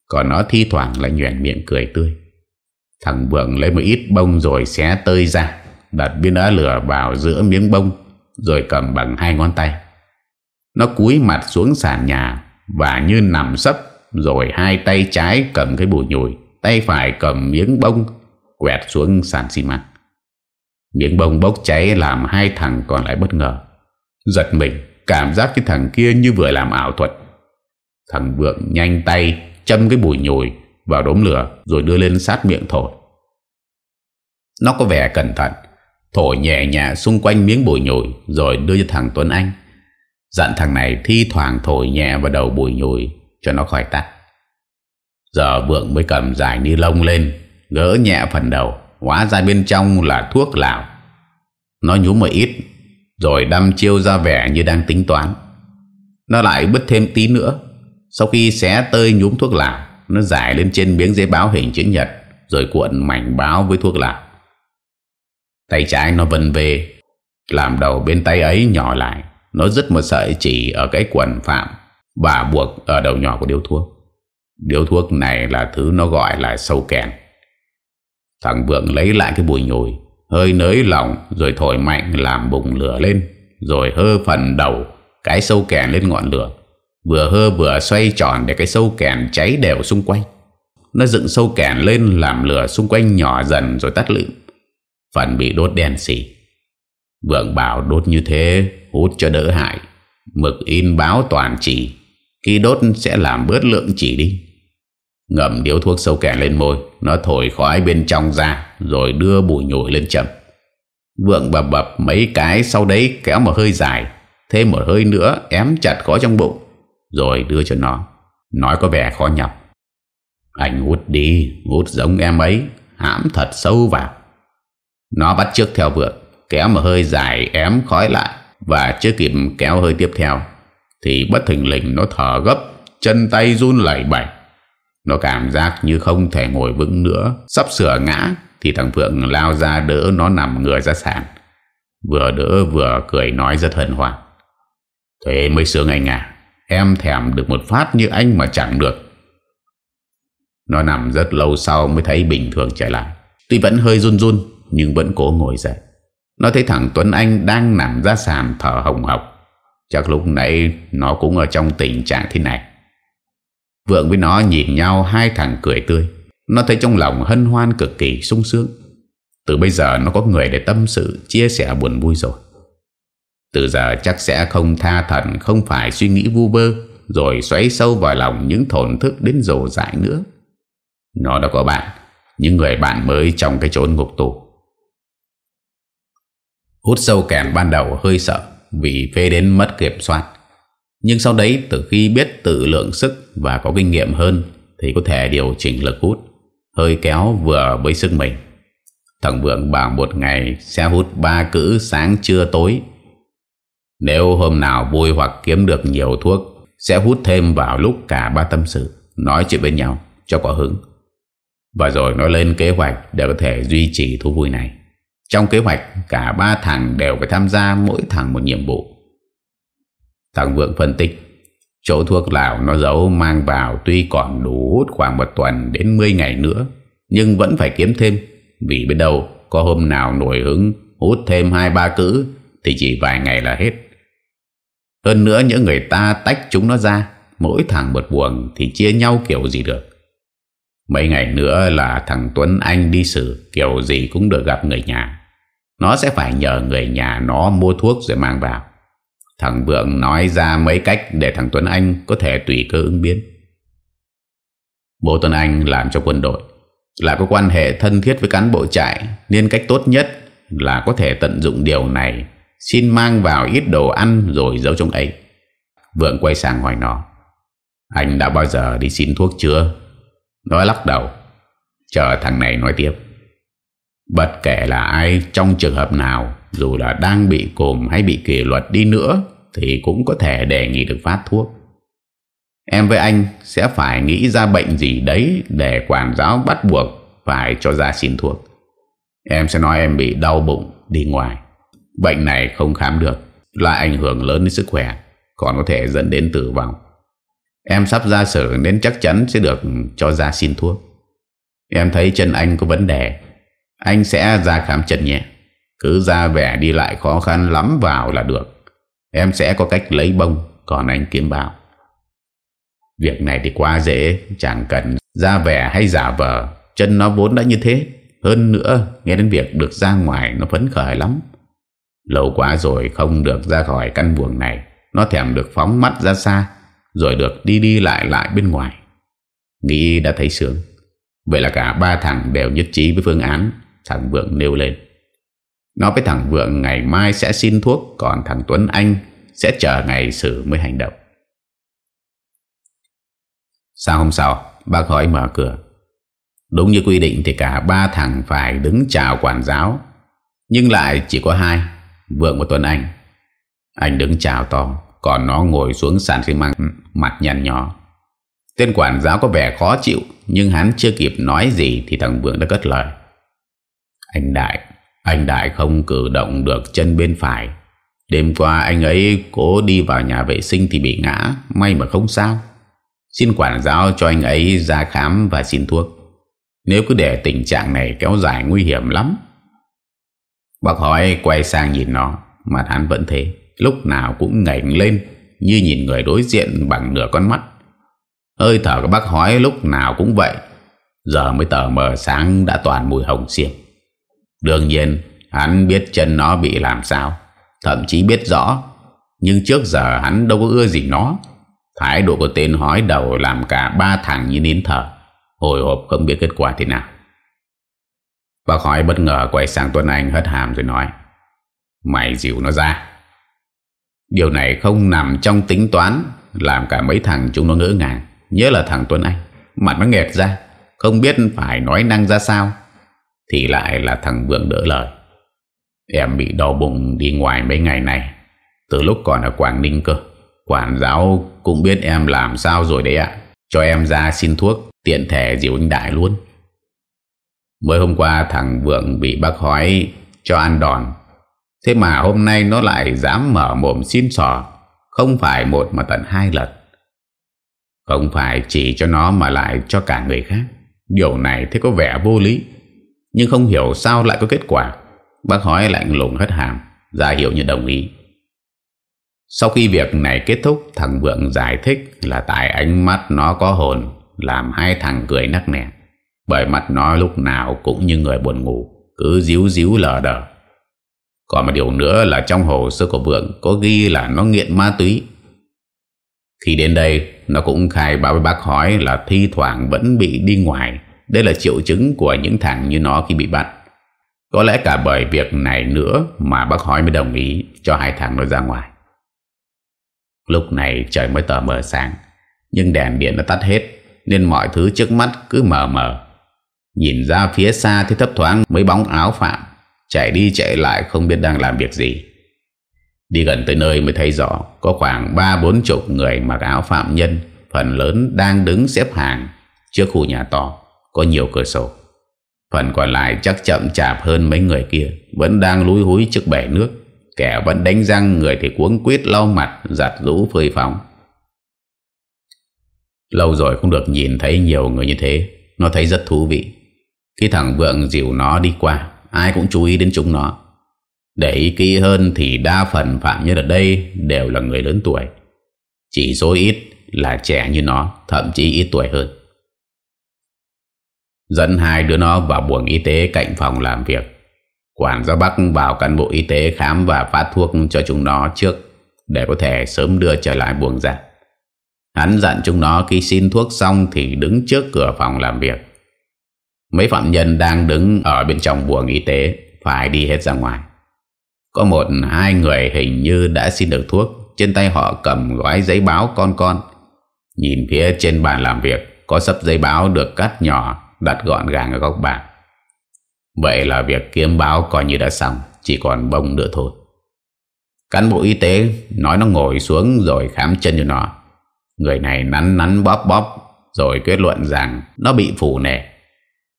Còn nó thi thoảng lại nhuền miệng cười tươi. Thằng Vượng lấy một ít bông Rồi xé tơi ra, Đặt viên đá lửa vào giữa miếng bông, Rồi cầm bằng hai ngón tay. Nó cúi mặt xuống sàn nhà Và như nằm sấp, Rồi hai tay trái cầm cái bùi nhùi Tay phải cầm miếng bông, Quẹt xuống sàn xi măng. Miếng bông bốc cháy Làm hai thằng còn lại bất ngờ. Giật mình Cảm giác cái thằng kia như vừa làm ảo thuật. Thằng Vượng nhanh tay Châm cái bùi nhồi vào đốm lửa Rồi đưa lên sát miệng thổi Nó có vẻ cẩn thận. Thổi nhẹ nhẹ xung quanh miếng bùi nhồi Rồi đưa cho thằng Tuấn Anh. Dặn thằng này thi thoảng thổi nhẹ vào đầu bùi nhồi Cho nó khỏi tắt. Giờ Vượng mới cầm dài ni lông lên, Gỡ nhẹ phần đầu, Hóa ra bên trong là thuốc lào. Nó nhúm một ít rồi đâm chiêu ra vẻ như đang tính toán. Nó lại bứt thêm tí nữa. Sau khi xé tơi nhúm thuốc lào, Nó giải lên trên miếng giấy báo hình chữ nhật, Rồi cuộn mảnh báo với thuốc lào. Tay trái nó vần về Làm đầu bên tay ấy nhỏ lại. Nó dứt một sợi chỉ ở cái quần phạm Và buộc ở đầu nhỏ của điếu thuốc. Điếu thuốc này là thứ nó gọi là sâu kèn. Thằng Vượng lấy lại cái bùi nhồi. Hơi nới lỏng, Rồi thổi mạnh làm bùng lửa lên, Rồi hơ phần đầu, Cái sâu kèn lên ngọn lửa. Vừa hơ vừa xoay tròn để cái sâu kèn cháy đều xung quanh. Nó dựng sâu kèn lên làm lửa xung quanh nhỏ dần rồi tắt lịm Phần bị đốt đen xì. Vượng bảo đốt như thế, Hút cho đỡ hại. Mực in báo toàn chỉ. Khi đốt sẽ làm bớt lượng chỉ đi. Ngậm điếu thuốc sâu kẻ lên môi, Nó thổi khói bên trong ra, Rồi đưa bụi nhồi lên chậm. Vượng bập bập mấy cái Sau đấy kéo một hơi dài, Thêm một hơi nữa ém chặt khó trong bụng, Rồi đưa cho nó. Nói có vẻ khó nhọc. Anh hút đi, Hút giống em ấy, Hãm thật sâu vào. Nó bắt trước theo vượng, Kéo một hơi dài ém khói lại, Và chưa kịp kéo hơi tiếp theo, Thì bất thình lình nó thở gấp, Chân tay run lẩy bẩy nó cảm giác như không thể ngồi vững nữa. Sắp sửa ngã, Thì thằng Phượng lao ra đỡ nó nằm người ra sàn. Vừa đỡ vừa cười nói rất hân hoan. Thế mới sướng anh à Em thèm được một phát như anh mà chẳng được. Nó nằm rất lâu sau mới thấy bình thường trở lại. Tuy vẫn hơi run run, Nhưng vẫn cố ngồi dậy. Nó thấy thằng Tuấn Anh đang nằm ra sàn thở hồng học Chắc lúc nãy nó cũng ở trong tình trạng thế này. Vượng với nó nhìn nhau, hai thằng cười tươi. Nó thấy trong lòng hân hoan cực kỳ, sung sướng. Từ bây giờ nó có người để tâm sự, Chia sẻ buồn vui rồi. Từ giờ chắc sẽ không tha thần, Không phải suy nghĩ vu vơ, Rồi xoáy sâu vào lòng những thổn thức đến dồ dại nữa. Nó đã có bạn, Những người bạn mới trong cái chốn ngục tù. Hút sâu kèm ban đầu hơi sợ, Vì phê đến mất kiểm soát nhưng sau đấy từ khi biết tự lượng sức và có kinh nghiệm hơn thì có thể điều chỉnh lực hút, hơi kéo vừa với sức mình. Thằng Vượng bảo một ngày sẽ hút ba cữ sáng trưa tối. Nếu hôm nào vui hoặc kiếm được nhiều thuốc sẽ hút thêm vào lúc cả ba tâm sự, nói chuyện với nhau cho có hứng. Và rồi nó lên kế hoạch để có thể duy trì thú vui này. Trong kế hoạch cả ba thằng đều phải tham gia mỗi thằng một nhiệm vụ. Thằng Vượng phân tích, Chỗ thuốc lào nó giấu mang vào Tuy còn đủ hút khoảng một tuần đến 10 ngày nữa, Nhưng vẫn phải kiếm thêm, Vì biết đâu có hôm nào nổi hứng Hút thêm hai ba cữ Thì chỉ vài ngày là hết. Hơn nữa những người ta tách chúng nó ra, Mỗi thằng một buồng Thì chia nhau kiểu gì được. Mấy ngày nữa là thằng Tuấn Anh đi xử, Kiểu gì cũng được gặp người nhà. Nó sẽ phải nhờ người nhà nó mua thuốc rồi mang vào. Thằng Vượng nói ra mấy cách để thằng Tuấn Anh có thể tùy cơ ứng biến. Bố Tuấn Anh làm cho quân đội, là có quan hệ thân thiết với cán bộ trại, nên cách tốt nhất là có thể tận dụng điều này, xin mang vào ít đồ ăn rồi giấu trong ấy. Vượng quay sang hỏi nó, Anh đã bao giờ đi xin thuốc chưa? Nó lắc đầu, Chờ thằng này nói tiếp Bất kể là ai, trong trường hợp nào dù là đang bị cồm hay bị kỷ luật đi nữa thì cũng có thể đề nghị được phát thuốc. Em với anh sẽ phải nghĩ ra bệnh gì đấy để quản giáo bắt buộc phải cho ra xin thuốc. Em sẽ nói em bị đau bụng đi ngoài. Bệnh này không khám được, lại ảnh hưởng lớn đến sức khỏe, còn có thể dẫn đến tử vong. Em sắp ra sở nên chắc chắn sẽ được cho ra xin thuốc. Em thấy chân anh có vấn đề, anh sẽ ra khám chân nhé. Cứ ra vẻ đi lại khó khăn lắm vào là được. Em sẽ có cách lấy bông, Còn anh kiếm bảo Việc này thì quá dễ, Chẳng cần ra vẻ hay giả vờ. Chân nó vốn đã như thế. Hơn nữa, nghe đến việc được ra ngoài Nó phấn khởi lắm. Lâu quá rồi không được ra khỏi căn buồng này. Nó thèm được phóng mắt ra xa, Rồi được đi đi lại lại bên ngoài. Nghĩ đã thấy sướng. Vậy là cả ba thằng đều nhất trí với phương án, Thằng Vượng nêu lên nó với thằng Vượng ngày mai sẽ xin thuốc, Còn thằng Tuấn Anh sẽ chờ ngày xử mới hành động. Sao hôm sau Bác hỏi mở cửa. Đúng như quy định thì cả ba thằng phải đứng chào quản giáo. Nhưng lại chỉ có hai, Vượng và Tuấn Anh. Anh đứng chào to, Còn nó ngồi xuống sàn xi măng, Mặt nhăn nhó. Tên quản giáo có vẻ khó chịu, Nhưng hắn chưa kịp nói gì Thì thằng Vượng đã cất lời. Anh Đại anh Đại không cử động được chân bên phải. Đêm qua anh ấy cố đi vào nhà vệ sinh thì bị ngã, May mà không sao. Xin quản giáo cho anh ấy ra khám và xin thuốc. Nếu cứ để tình trạng này kéo dài nguy hiểm lắm. Bác hỏi quay sang nhìn nó, Mặt hắn vẫn thế, Lúc nào cũng ngẩng lên Như nhìn người đối diện bằng nửa con mắt. Hơi thở của bác hỏi lúc nào cũng vậy. Giờ mới tờ mờ sáng đã toàn mùi hồng xiêm Đương nhiên, hắn biết chân nó bị làm sao, Thậm chí biết rõ. Nhưng trước giờ hắn đâu có ưa gì nó. Thái độ của tên hói đầu làm cả ba thằng như nín thở, Hồi hộp không biết kết quả thế nào. Bác hỏi bất ngờ quay sang Tuấn Anh hất hàm rồi nói, Mày dịu nó ra. Điều này không nằm trong tính toán, Làm cả mấy thằng chúng nó ngỡ ngàng. Nhớ là thằng Tuấn Anh, Mặt nó nghẹt ra, Không biết phải nói năng ra sao. Thì lại là thằng Vượng đỡ lời. Em bị đau bụng đi ngoài mấy ngày này. Từ lúc còn ở Quảng Ninh cơ, Quản giáo cũng biết em làm sao rồi đấy ạ. Cho em ra xin thuốc, Tiện thể dịu anh Đại luôn. Mới hôm qua thằng Vượng bị bác hói cho ăn đòn. Thế mà hôm nay nó lại dám mở mồm xin sò. Không phải một mà tận hai lần. Không phải chỉ cho nó mà lại cho cả người khác. Điều này thế có vẻ vô lý. Nhưng không hiểu sao lại có kết quả. Bác hói lạnh lùng hất hàm, ra hiệu như đồng ý. Sau khi việc này kết thúc, Thằng Vượng giải thích là tại ánh mắt nó có hồn, Làm hai thằng cười nắc nẻ. Bởi mắt nó lúc nào cũng như người buồn ngủ, Cứ díu díu lờ đờ. Còn một điều nữa là trong hồ sơ của Vượng Có ghi là nó nghiện ma túy. Khi đến đây, Nó cũng khai báo với bác hói là thi thoảng vẫn bị đi ngoài. Đây là triệu chứng của những thằng như nó khi bị bắt có lẽ cả bởi việc này nữa mà bác hỏi mới đồng ý cho hai thằng nó ra ngoài. Lúc này trời mới tờ mờ sáng, nhưng đèn điện đã tắt hết nên mọi thứ trước mắt cứ mờ mờ. Nhìn ra phía xa thì thấp thoáng mấy bóng áo phạm, chạy đi chạy lại không biết đang làm việc gì. Đi gần tới nơi mới thấy rõ có khoảng ba bốn chục người mặc áo phạm nhân, phần lớn đang đứng xếp hàng trước khu nhà to, có nhiều cửa sổ. Phần còn lại chắc chậm chạp hơn mấy người kia, Vẫn đang lúi húi trước bể nước. Kẻ vẫn đánh răng Người thì cuống quýt lau mặt, Giặt rũ phơi phóng. Lâu rồi không được nhìn thấy nhiều người như thế. Nó thấy rất thú vị. Khi thằng Vượng dìu nó đi qua, Ai cũng chú ý đến chúng nó. Để ý kỹ hơn thì đa phần phạm nhân ở đây Đều là người lớn tuổi. Chỉ số ít là trẻ như nó, Thậm chí ít tuổi hơn. Dẫn hai đứa nó vào buồng y tế cạnh phòng làm việc. Quản gia Bắc vào cán bộ y tế khám và phát thuốc cho chúng nó trước, Để có thể sớm đưa trở lại buồng ra Hắn dặn chúng nó khi xin thuốc xong thì đứng trước cửa phòng làm việc. Mấy phạm nhân đang đứng ở bên trong buồng y tế, Phải đi hết ra ngoài. Có một, hai người hình như đã xin được thuốc, Trên tay họ cầm gói giấy báo con con. Nhìn phía trên bàn làm việc, Có sấp giấy báo được cắt nhỏ đặt gọn gàng ở góc bàn. Vậy là việc kiếm báo coi như đã xong, chỉ còn bông nữa thôi. Cán bộ y tế nói nó ngồi xuống rồi khám chân cho nó. Người này nắn nắn bóp bóp rồi kết luận rằng nó bị phủ nề.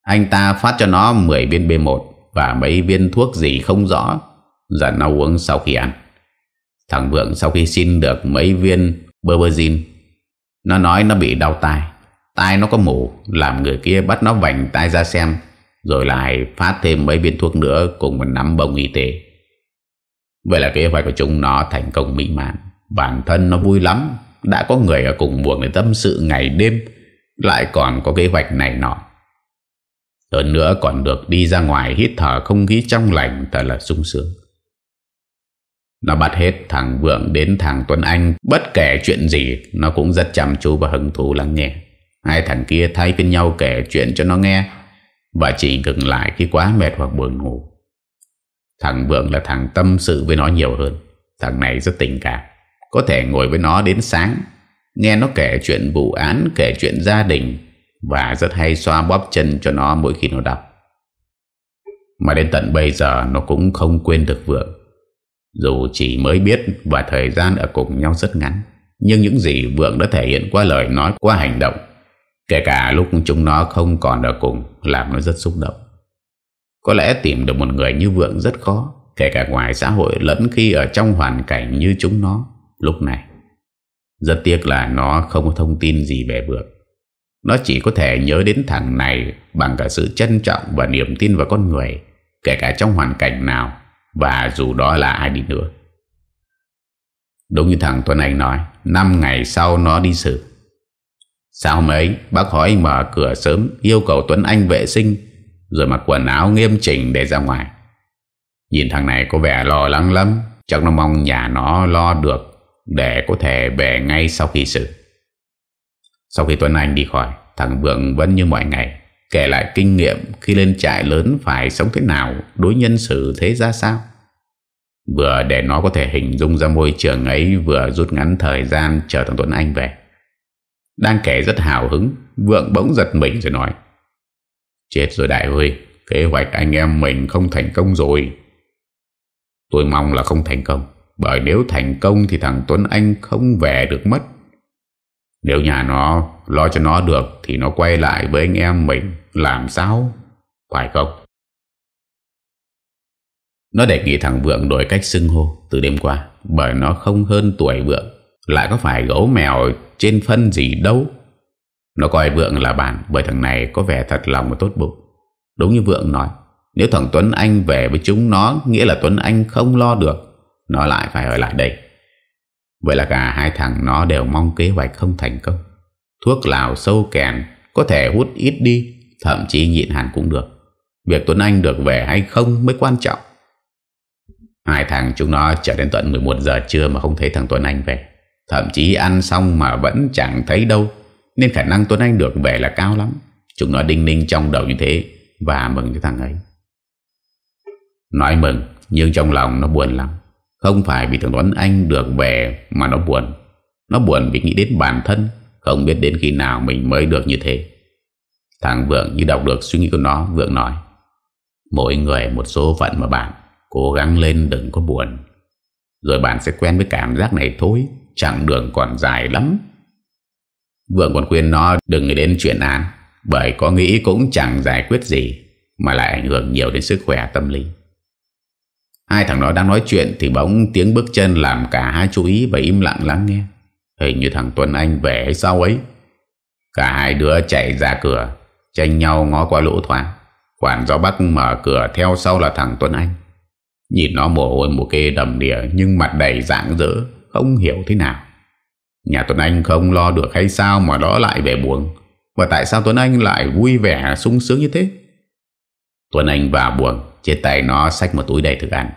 Anh ta phát cho nó 10 viên B1 và mấy viên thuốc gì không rõ dặn nó uống sau khi ăn. Thằng Vượng sau khi xin được mấy viên Berberzin nó nói nó bị đau tai Tai nó có mù Làm người kia bắt nó vành tai ra xem, Rồi lại phát thêm mấy viên thuốc nữa Cùng một nắm bông y tế. Vậy là kế hoạch của chúng nó thành công mỹ mãn. Bản thân nó vui lắm. Đã có người ở cùng buồng để tâm sự ngày đêm, Lại còn có kế hoạch này nọ. Hơn nữa còn được đi ra ngoài hít thở không khí trong lành Thật là sung sướng. Nó bắt hết thằng Vượng đến thằng Tuấn Anh. Bất kể chuyện gì, Nó cũng rất chăm chú và hứng thú lắng nghe. Hai thằng kia thay phiên nhau kể chuyện cho nó nghe. Và chỉ ngừng lại khi quá mệt hoặc buồn ngủ. Thằng Vượng là thằng tâm sự với nó nhiều hơn. Thằng này rất tình cảm. Có thể ngồi với nó đến sáng, Nghe nó kể chuyện vụ án, Kể chuyện gia đình, Và rất hay xoa bóp chân cho nó mỗi khi nó đọc. Mà đến tận bây giờ, Nó cũng không quên được Vượng. Dù chỉ mới biết Và thời gian ở cùng nhau rất ngắn, Nhưng những gì Vượng đã thể hiện qua lời nói, Qua hành động Kể cả lúc chúng nó không còn ở cùng, Làm nó rất xúc động. Có lẽ tìm được một người như Vượng rất khó, Kể cả ngoài xã hội lẫn khi ở trong hoàn cảnh như chúng nó lúc này. Rất tiếc là nó không có thông tin gì về Vượng. Nó chỉ có thể nhớ đến thằng này Bằng cả sự trân trọng và niềm tin vào con người, Kể cả trong hoàn cảnh nào, Và dù đó là ai đi nữa. Đúng như thằng Tuấn Anh nói, năm ngày sau nó đi xử. Sao mấy bác hỏi mở cửa sớm, Yêu cầu Tuấn Anh vệ sinh, Rồi mặc quần áo nghiêm chỉnh để ra ngoài. Nhìn thằng này có vẻ lo lắng lắm, Chắc nó mong nhà nó lo được Để có thể về ngay sau khi xử Sau khi Tuấn Anh đi khỏi, Thằng Vượng vẫn như mọi ngày, Kể lại kinh nghiệm khi lên trại lớn Phải sống thế nào, Đối nhân xử thế ra sao. Vừa để nó có thể hình dung ra môi trường ấy, Vừa rút ngắn thời gian chờ thằng Tuấn Anh về. Đang kể rất hào hứng, Vượng bỗng giật mình rồi nói. Chết rồi đại ơi Kế hoạch anh em mình không thành công rồi. Tôi mong là không thành công, Bởi nếu thành công thì thằng Tuấn Anh không về được mất. Nếu nhà nó lo cho nó được Thì nó quay lại với anh em mình, Làm sao? Phải không? Nó đề nghị thằng Vượng đổi cách xưng hô từ đêm qua, Bởi nó không hơn tuổi Vượng. Lại có phải gấu mèo trên phân gì đâu? Nó coi Vượng là bạn, Bởi thằng này có vẻ thật lòng và tốt bụng. Đúng như Vượng nói, nếu thằng Tuấn Anh về với chúng nó, Nghĩa là Tuấn Anh không lo được. Nó lại phải ở lại đây. Vậy là cả hai thằng nó đều mong kế hoạch không thành công. Thuốc lào sâu kèn, Có thể hút ít đi, Thậm chí nhịn hẳn cũng được. Việc Tuấn Anh được về hay không mới quan trọng. Hai thằng chúng nó chờ đến tận 11 giờ trưa mà không thấy thằng Tuấn Anh về. Thậm chí ăn xong mà vẫn chẳng thấy đâu. Nên khả năng Tuấn Anh được về là cao lắm. Chúng nó đinh ninh trong đầu như thế Và mừng cho thằng ấy. Nói mừng, Nhưng trong lòng nó buồn lắm. Không phải vì thằng Tuấn Anh được về Mà nó buồn. Nó buồn vì nghĩ đến bản thân, Không biết đến khi nào mình mới được như thế. Thằng Vượng như đọc được suy nghĩ của nó, Vượng nói, Mỗi người một số phận mà bạn, Cố gắng lên đừng có buồn. Rồi bạn sẽ quen với cảm giác này thôi chặng đường còn dài lắm. Vượng còn khuyên nó đừng đến chuyện án Bởi có nghĩ cũng chẳng giải quyết gì, Mà lại ảnh hưởng nhiều đến sức khỏe tâm lý. Hai thằng đó đang nói chuyện Thì bỗng tiếng bước chân làm cả hai chú ý Và im lặng lắng nghe. Hình như thằng Tuấn Anh về hay sao ấy. Cả hai đứa chạy ra cửa, Tranh nhau ngó qua lỗ thoáng. Quản gió Bắc mở cửa Theo sau là thằng Tuấn Anh. Nhìn nó mồ hôi một kê đầm đìa, Nhưng mặt đầy dạng dỡ không hiểu thế nào? Nhà Tuấn Anh không lo được hay sao Mà nó lại về buồn? Và tại sao Tuấn Anh lại vui vẻ, sung sướng như thế? Tuấn Anh vào buồn trên tay nó xách một túi đầy thức ăn.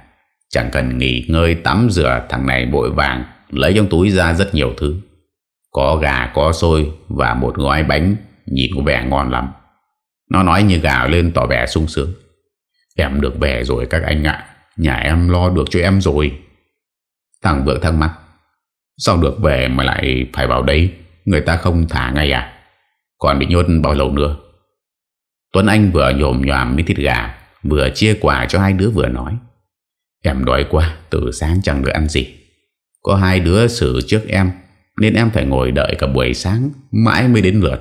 Chẳng cần nghỉ ngơi tắm rửa, Thằng này bội vàng, Lấy trong túi ra rất nhiều thứ. Có gà, có xôi Và một gói bánh, Nhìn có vẻ ngon lắm. Nó nói như gào lên tỏ vẻ sung sướng. Em được về rồi các anh ạ. Nhà em lo được cho em rồi. Thằng vượng thắc mắc Sao được về mà lại phải vào đây Người ta không thả ngay à? Còn bị nhốt bao lâu nữa? Tuấn Anh vừa nhồm nhòm miếng thịt gà, Vừa chia quà cho hai đứa vừa nói. Em đói quá, Từ sáng chẳng được ăn gì. Có hai đứa xử trước em, Nên em phải ngồi đợi cả buổi sáng, Mãi mới đến lượt.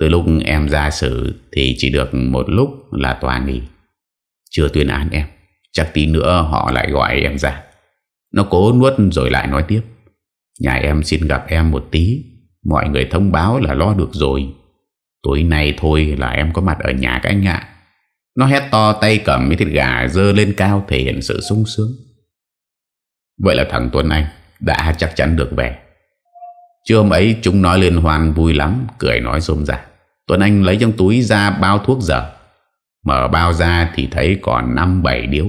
Từ lúc em ra xử Thì chỉ được một lúc là tòa nghỉ. Chưa tuyên án em, Chắc tí nữa họ lại gọi em ra. Nó cố nuốt rồi lại nói tiếp. Nhà em xin gặp em một tí Mọi người thông báo là lo được rồi Tối nay thôi là em có mặt ở nhà các anh ạ nó hét to tay cầm mấy thịt gà dơ lên cao thể hiện sự sung sướng. Vậy là thằng Tuấn Anh đã chắc chắn được về. Trưa hôm ấy chúng nói liên hoan vui lắm, cười nói rôm rả. Tuấn Anh lấy trong túi ra bao thuốc dở. Mở bao ra thì thấy còn 5-7 điếu.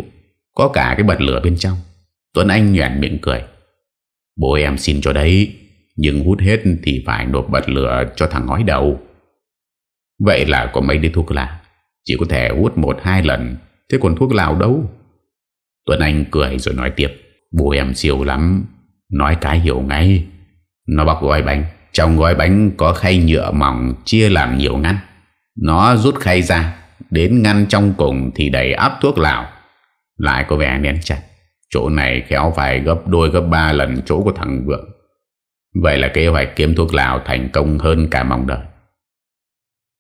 Có cả cái bật lửa bên trong. Tuấn Anh nhoẻn miệng cười. Bố em xin cho đấy. Nhưng hút hết thì phải nộp bật lửa cho thằng ngói đầu. Vậy là có mấy đi thuốc lá. Chỉ có thể hút một hai lần, Thế còn thuốc lào đâu Tuấn Anh cười rồi nói tiếp, Bố em siêu lắm, Nói cái hiểu ngay Nó bọc gói bánh, Trong gói bánh có khay nhựa mỏng Chia làm nhiều ngăn Nó rút khay ra, Đến ngăn trong cùng thì đầy áp thuốc lào Lại có vẻ nén chặt Chỗ này khéo phải gấp đôi, gấp ba lần chỗ của thằng Vượng. Vậy là kế hoạch kiếm thuốc lào thành công hơn cả mong đợi.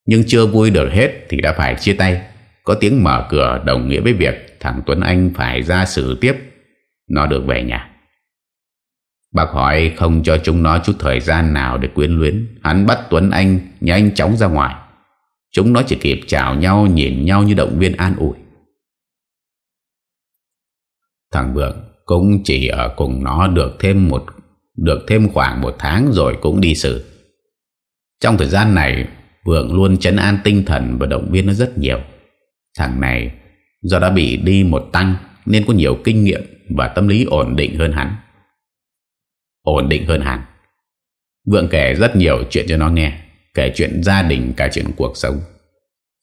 Nhưng chưa vui được hết thì đã phải chia tay. Có tiếng mở cửa đồng nghĩa với việc Thằng Tuấn Anh phải ra xử tiếp. Nó được về nhà. Bác hỏi không cho chúng nó chút thời gian nào để quyến luyến. Hắn bắt Tuấn Anh nhanh chóng ra ngoài. Chúng nó chỉ kịp chào nhau, nhìn nhau như động viên an ủi. Thằng Vượng cũng chỉ ở cùng nó được thêm một được thêm khoảng một tháng rồi cũng đi xử. Trong thời gian này, Vượng luôn chấn an tinh thần và động viên nó rất nhiều. Thằng này do đã bị đi một tăng nên có nhiều kinh nghiệm và tâm lý ổn định hơn hắn. Ổn định hơn hắn. Vượng kể rất nhiều chuyện cho nó nghe, kể chuyện gia đình cả chuyện cuộc sống.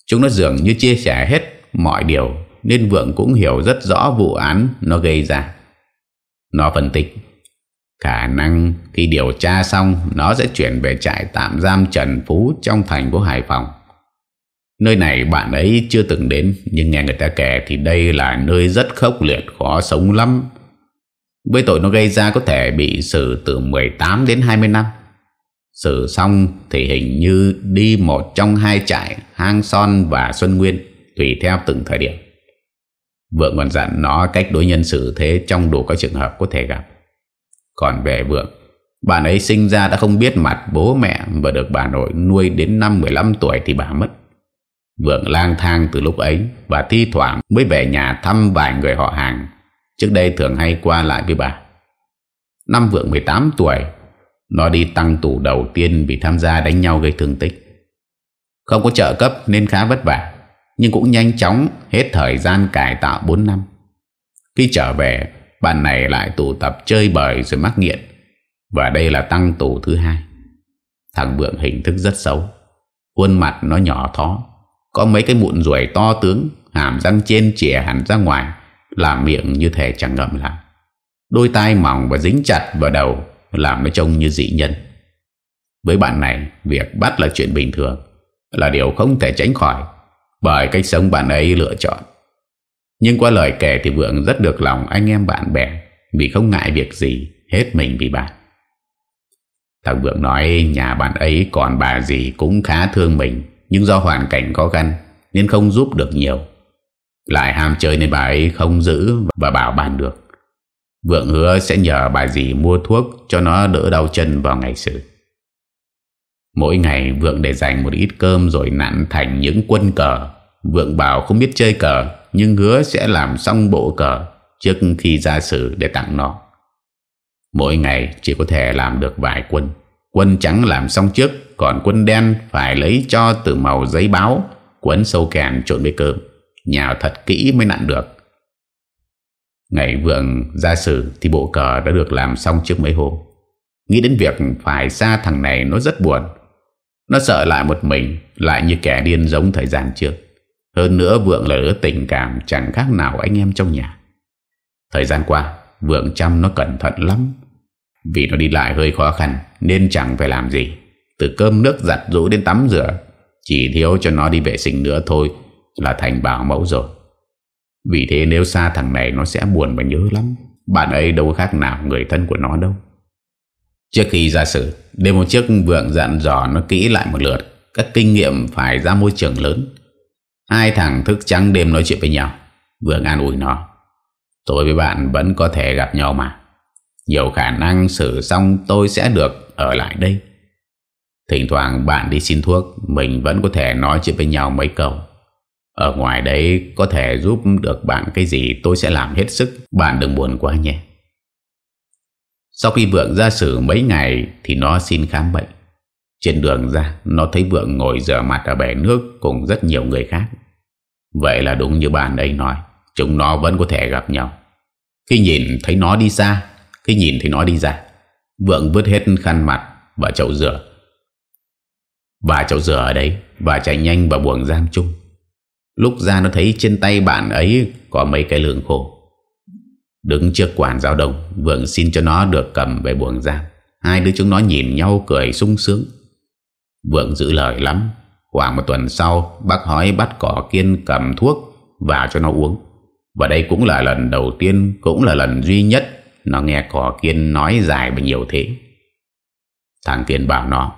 Chúng nó dường như chia sẻ hết mọi điều nên Vượng cũng hiểu rất rõ vụ án nó gây ra. Nó phân tích, khả năng khi điều tra xong, nó sẽ chuyển về trại tạm giam Trần Phú trong thành phố Hải Phòng. Nơi này bạn ấy chưa từng đến, nhưng nghe người ta kể thì đây là nơi rất khốc liệt, khó sống lắm. Với tội nó gây ra có thể bị xử từ 18 đến 20 năm. Xử xong thì hình như đi một trong hai trại, Hang Son và Xuân Nguyên, tùy theo từng thời điểm. Vượng còn dặn nó cách đối nhân xử thế trong đủ các trường hợp có thể gặp. Còn về Vượng, bạn ấy sinh ra đã không biết mặt bố mẹ và được bà nội nuôi đến năm 15 tuổi thì bà mất. Vượng lang thang từ lúc ấy và thi thoảng mới về nhà thăm vài người họ hàng. Trước đây thường hay qua lại với bà. Năm Vượng 18 tuổi, nó đi tăng tù đầu tiên vì tham gia đánh nhau gây thương tích. Không có trợ cấp nên khá vất vả, nhưng cũng nhanh chóng hết thời gian cải tạo 4 năm. Khi trở về, bạn này lại tụ tập chơi bời rồi mắc nghiện. Và đây là tăng tù thứ hai. Thằng Vượng hình thức rất xấu. Khuôn mặt nó nhỏ thó. Có mấy cái mụn ruồi to tướng Hàm răng trên chìa hẳn ra ngoài Làm miệng như thể chẳng ngậm lại. Đôi tai mỏng và dính chặt vào đầu Làm nó trông như dị nhân. Với bạn này Việc bắt là chuyện bình thường Là điều không thể tránh khỏi. Bởi cách sống bạn ấy lựa chọn. Nhưng qua lời kể thì Vượng rất được lòng anh em bạn bè Vì không ngại việc gì Hết mình vì bạn. Thằng Vượng nói nhà bạn ấy còn bà gì cũng khá thương mình, Nhưng do hoàn cảnh khó khăn Nên không giúp được nhiều. Lại ham chơi nên bà ấy không giữ Và bảo bàn được. Vượng hứa sẽ nhờ bà dì mua thuốc Cho nó đỡ đau chân vào ngày sự. Mỗi ngày Vượng để dành một ít cơm Rồi nặn thành những quân cờ Vượng bảo không biết chơi cờ nhưng hứa sẽ làm xong bộ cờ trước khi ra xử để tặng nó. Mỗi ngày chỉ có thể làm được vài quân. Quân trắng làm xong trước, còn quân đen phải lấy cho từ màu giấy báo, quấn sâu kèn trộn với cơm, nhào thật kỹ mới nặn được. Ngày vượng ra xử thì bộ cờ đã được làm xong trước mấy hôm. Nghĩ đến việc phải xa thằng này nó rất buồn. Nó sợ lại một mình, lại như kẻ điên giống thời gian trước. Hơn nữa Vượng là đứa tình cảm chẳng khác nào anh em trong nhà. Thời gian qua, Vượng chăm nó cẩn thận lắm. Vì nó đi lại hơi khó khăn nên chẳng phải làm gì. Từ cơm nước giặt rũ đến tắm rửa, chỉ thiếu cho nó đi vệ sinh nữa thôi là thành bảo mẫu rồi. Vì thế nếu xa thằng này nó sẽ buồn và nhớ lắm. Bạn ấy đâu khác nào người thân của nó đâu. Trước khi ra xử, đêm một chiếc Vượng dặn dò nó kỹ lại một lượt. Các kinh nghiệm phải ra môi trường lớn. Hai thằng thức trắng đêm nói chuyện với nhau. Vượng an ủi nó. Tôi với bạn vẫn có thể gặp nhau mà. Nhiều khả năng xử xong tôi sẽ được ở lại đây. Thỉnh thoảng bạn đi xin thuốc Mình vẫn có thể nói chuyện với nhau mấy câu. Ở ngoài đấy có thể giúp được bạn cái gì tôi sẽ làm hết sức. Bạn đừng buồn quá nhé. Sau khi Vượng ra xử mấy ngày thì nó xin khám bệnh. Trên đường ra, nó thấy Vượng ngồi rửa mặt ở bể nước cùng rất nhiều người khác. Vậy là đúng như bạn ấy nói, Chúng nó vẫn có thể gặp nhau. Khi nhìn thấy nó đi xa, Khi nhìn thấy nó đi ra, Vượng vứt hết khăn mặt và chậu rửa Và chậu rửa ở đấy, Và chạy nhanh vào buồng giam chung. Lúc ra nó thấy trên tay bạn ấy Có mấy cái lương khô. Đứng trước quản giao đồng Vượng xin cho nó được cầm về buồng giam. Hai đứa chúng nó nhìn nhau cười sung sướng. Vượng giữ lời lắm. Khoảng một tuần sau, Bác hói bắt cỏ kiên cầm thuốc Vào cho nó uống. Và đây cũng là lần đầu tiên, Cũng là lần duy nhất Nó nghe cỏ kiên nói dài và nhiều thế. Thằng Kiên bảo nó,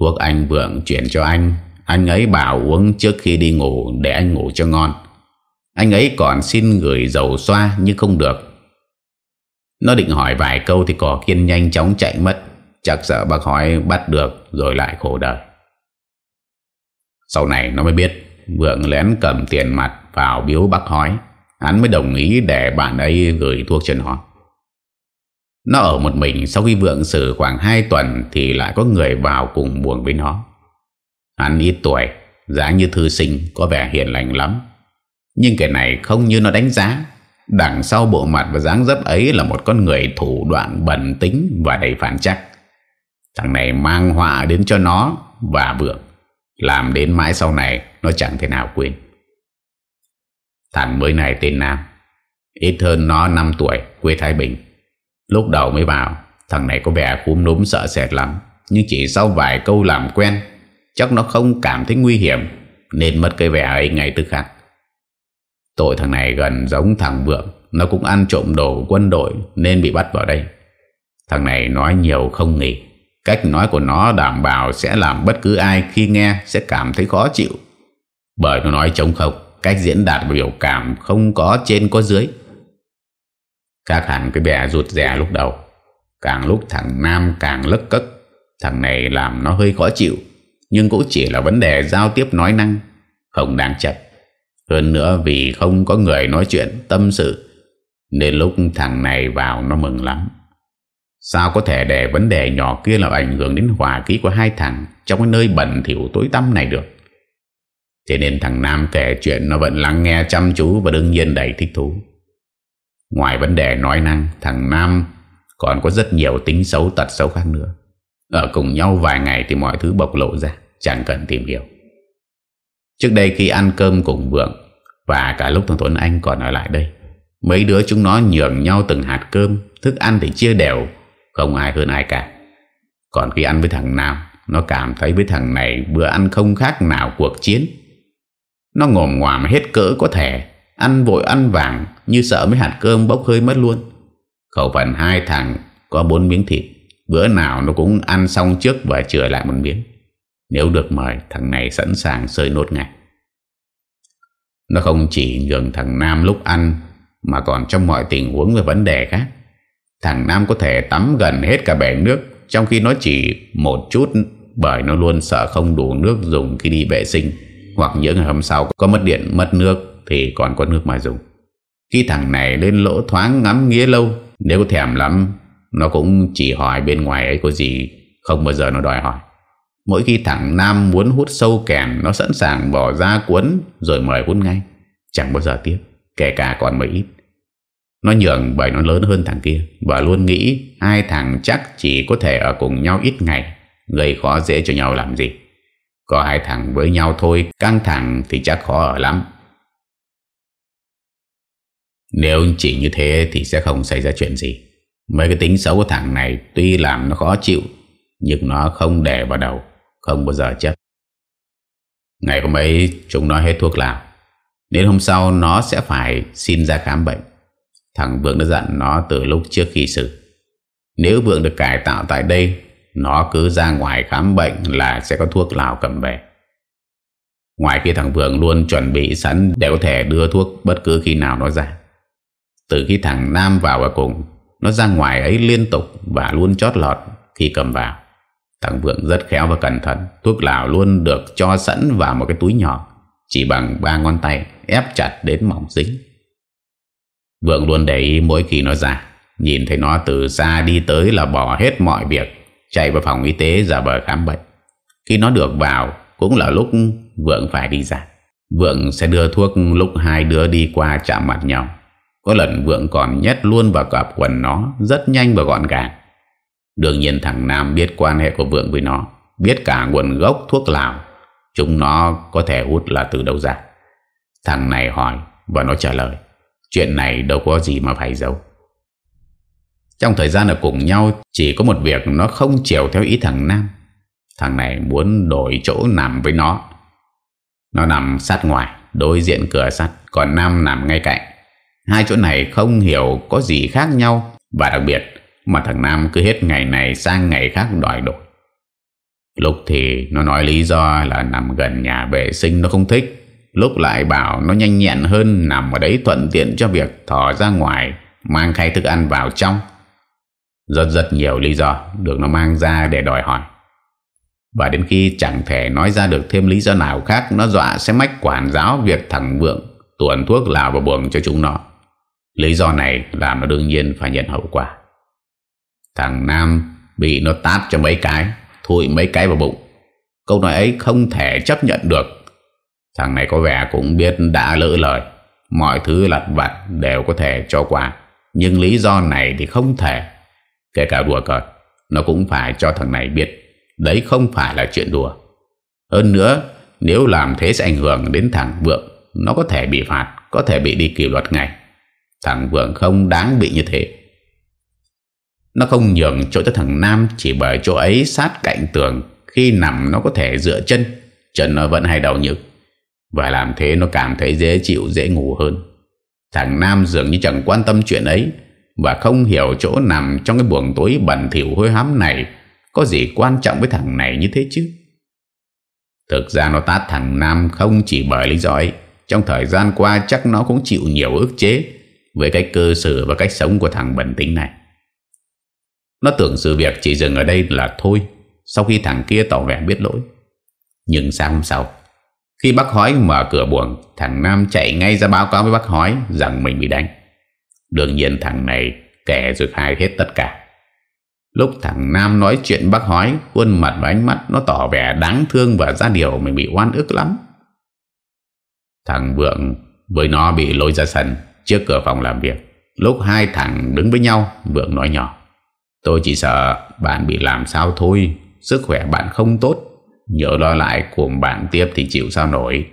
Thuốc anh Vượng chuyển cho anh. Anh ấy bảo uống trước khi đi ngủ, Để anh ngủ cho ngon. Anh ấy còn xin gửi dầu xoa Nhưng không được. Nó định hỏi vài câu Thì cỏ kiên nhanh chóng chạy mất. Chắc sợ bác hỏi bắt được Rồi lại khổ đời Sau này nó mới biết, Vượng lén cầm tiền mặt vào biếu bác hói Hắn mới đồng ý để bạn ấy gửi thuốc cho nó. Nó ở một mình, Sau khi vượng xử khoảng 2 tuần Thì lại có người vào cùng buồn với nó. Hắn ít tuổi, dáng như thư sinh, Có vẻ hiền lành lắm. Nhưng kẻ này không như nó đánh giá. Đằng sau bộ mặt và dáng dấp ấy Là một con người thủ đoạn bẩn tính Và đầy phản chắc. Thằng này mang họa đến cho nó Và vượng. Làm đến mãi sau này, Nó chẳng thể nào quên. Thằng mới này tên Nam. Ít hơn nó 5 tuổi, Quê Thái Bình. Lúc đầu mới vào, Thằng này có vẻ khúm núm sợ sệt lắm. Nhưng chỉ sau vài câu làm quen, Chắc nó không cảm thấy nguy hiểm, Nên mất cái vẻ ấy ngay tức khắc. Tội thằng này gần giống thằng Vượng. Nó cũng ăn trộm đồ của quân đội Nên bị bắt vào đây. Thằng này nói nhiều không nghỉ. Cách nói của nó đảm bảo sẽ làm bất cứ ai khi nghe sẽ cảm thấy khó chịu. Bởi nó nói trống không, Cách diễn đạt biểu cảm không có trên có dưới. Các hẳn cái bè rụt rè lúc đầu. Càng lúc thằng Nam càng lất cất. Thằng này làm nó hơi khó chịu, Nhưng cũng chỉ là vấn đề giao tiếp nói năng, Không đáng chật hơn nữa vì không có người nói chuyện tâm sự Nên lúc thằng này vào nó mừng lắm Sao có thể để vấn đề nhỏ kia làm ảnh hưởng đến hòa khí của hai thằng Trong cái nơi bẩn thỉu tối tăm này được Thế nên thằng Nam kể chuyện nó vẫn lắng nghe chăm chú và đương nhiên đầy thích thú. Ngoài vấn đề nói năng, thằng Nam còn có rất nhiều tính xấu tật xấu khác nữa. Ở cùng nhau vài ngày thì mọi thứ bộc lộ ra, chẳng cần tìm hiểu. Trước đây khi ăn cơm cùng Vượng và cả lúc thằng Tuấn Anh còn ở lại đây, mấy đứa chúng nó nhường nhau từng hạt cơm, thức ăn thì chia đều, không ai hơn ai cả. Còn khi ăn với thằng Nam, nó cảm thấy với thằng này bữa ăn không khác nào cuộc chiến. Nó ngồm ngoàm hết cỡ có thể Ăn vội ăn vàng Như sợ mấy hạt cơm bốc hơi mất luôn Khẩu phần hai thằng Có bốn miếng thịt Bữa nào nó cũng ăn xong trước Và chừa lại một miếng Nếu được mời thằng này sẵn sàng sơi nốt ngay nó không chỉ nhường thằng Nam lúc ăn, Mà còn trong mọi tình huống và vấn đề khác. Thằng Nam có thể tắm gần hết cả bể nước, Trong khi nó chỉ một chút, Bởi nó luôn sợ không đủ nước dùng khi đi vệ sinh. Hoặc những ngày hôm sau có mất điện, mất nước, Thì còn có nước mà dùng. Khi thằng này lên lỗ thoáng ngắm nghĩa lâu, Nếu có thèm lắm, Nó cũng chỉ hỏi bên ngoài ấy có gì, Không bao giờ nó đòi hỏi. Mỗi khi thằng Nam muốn hút sâu kèn, Nó sẵn sàng bỏ ra cuốn Rồi mời hút ngay. Chẳng bao giờ tiếc. Kể cả còn mấy ít. Nó nhường bởi nó lớn hơn thằng kia Và luôn nghĩ hai thằng chắc chỉ có thể ở cùng nhau ít ngày, Gây khó dễ cho nhau làm gì. Có hai thằng với nhau thôi, Căng thẳng thì chắc khó ở lắm. Nếu chỉ như thế Thì sẽ không xảy ra chuyện gì. Mấy cái tính xấu của thằng này Tuy làm nó khó chịu, Nhưng nó không đè vào đầu. Không bao giờ chấp Ngày hôm ấy, chúng nó hết thuốc lào nên hôm sau, nó sẽ phải xin ra khám bệnh. Thằng Vượng đã dặn nó từ lúc trước khi xử. Nếu Vượng được cải tạo tại đây, nó cứ ra ngoài khám bệnh là sẽ có thuốc lào cầm về. Ngoài kia, thằng Vượng luôn chuẩn bị sẵn Để có thể đưa thuốc bất cứ khi nào nó ra. Từ khi thằng Nam vào và cùng, Nó ra ngoài ấy liên tục Và luôn chót lọt khi cầm vào. Thằng Vượng rất khéo và cẩn thận Thuốc lào luôn được cho sẵn vào một cái túi nhỏ, Chỉ bằng ba ngón tay, Ép chặt đến mỏng dính Vượng luôn để ý mỗi khi nó ra Nhìn thấy nó từ xa đi tới là bỏ hết mọi việc, chạy vào phòng y tế giả vờ khám bệnh. Khi nó được vào, cũng là lúc Vượng phải đi ra. Vượng sẽ đưa thuốc lúc hai đứa đi qua chạm mặt nhau. Có lần Vượng còn nhét luôn vào cặp quần nó, rất nhanh và gọn gàng. Đương nhiên thằng Nam biết quan hệ của Vượng với nó, biết cả nguồn gốc thuốc lào. Chúng nó có thể hút là từ đâu ra. Thằng này hỏi và nó trả lời. Chuyện này đâu có gì mà phải giấu. Trong thời gian ở cùng nhau Chỉ có một việc nó không chiều theo ý thằng Nam Thằng này muốn đổi chỗ nằm với nó Nó nằm sát ngoài Đối diện cửa sắt Còn Nam nằm ngay cạnh Hai chỗ này không hiểu có gì khác nhau Và đặc biệt mà thằng Nam cứ hết ngày này sang ngày khác đòi đổi. Lúc thì nó nói lý do là nằm gần nhà vệ sinh nó không thích. Lúc lại bảo nó nhanh nhẹn hơn Nằm ở đấy thuận tiện cho việc thò ra ngoài, Mang khay thức ăn vào trong. Rất rất nhiều lý do Được nó mang ra để đòi hỏi. Và đến khi chẳng thể nói ra được thêm lý do nào khác, Nó dọa sẽ mách quản giáo việc thằng Vượng Tuần thuốc lào vào buồng cho chúng nó. Lý do này làm nó đương nhiên phải nhận hậu quả. Thằng Nam bị nó tát cho mấy cái, Thụi mấy cái vào bụng. Câu nói ấy không thể chấp nhận được. Thằng này có vẻ cũng biết đã lỡ lời. Mọi thứ lặt vặt đều có thể cho qua. Nhưng lý do này thì không thể. Kể cả đùa cợt Nó cũng phải cho thằng này biết. Đấy không phải là chuyện đùa. Hơn nữa, Nếu làm thế sẽ ảnh hưởng đến thằng Vượng. Nó có thể bị phạt, Có thể bị đi kỷ luật ngay. Thằng Vượng không đáng bị như thế. Nó không nhường chỗ cho thằng Nam Chỉ bởi chỗ ấy sát cạnh tường Khi nằm nó có thể dựa chân Chân nó vẫn hay đau nhức. Và làm thế nó cảm thấy dễ chịu, dễ ngủ hơn. Thằng Nam dường như chẳng quan tâm chuyện ấy Và không hiểu chỗ nằm trong cái buồng tối bẩn thỉu hôi hám này Có gì quan trọng với thằng này như thế chứ. Thực ra nó tát thằng Nam không chỉ bởi lý do ấy. Trong thời gian qua chắc nó cũng chịu nhiều ức chế Với cách cơ sở và cách sống của thằng bẩn tính này. Nó tưởng sự việc chỉ dừng ở đây là thôi. Sau khi thằng kia tỏ vẻ biết lỗi. Nhưng sáng hôm sau, Khi bác hói mở cửa buồng, Thằng Nam chạy ngay ra báo cáo với bác hói Rằng mình bị đánh. Đương nhiên thằng này kẻ rồi khai hết tất cả. Lúc thằng Nam nói chuyện bác hói, Khuôn mặt và ánh mắt Nó tỏ vẻ đáng thương Và ra điều mình bị oan ức lắm. Thằng Vượng với nó bị lôi ra sân Trước cửa phòng làm việc. Lúc hai thằng đứng với nhau, Vượng nói nhỏ. Tôi chỉ sợ bạn bị làm sao thôi. Sức khỏe bạn không tốt. Nhớ lo lại cùng bạn tiếp thì chịu sao nổi.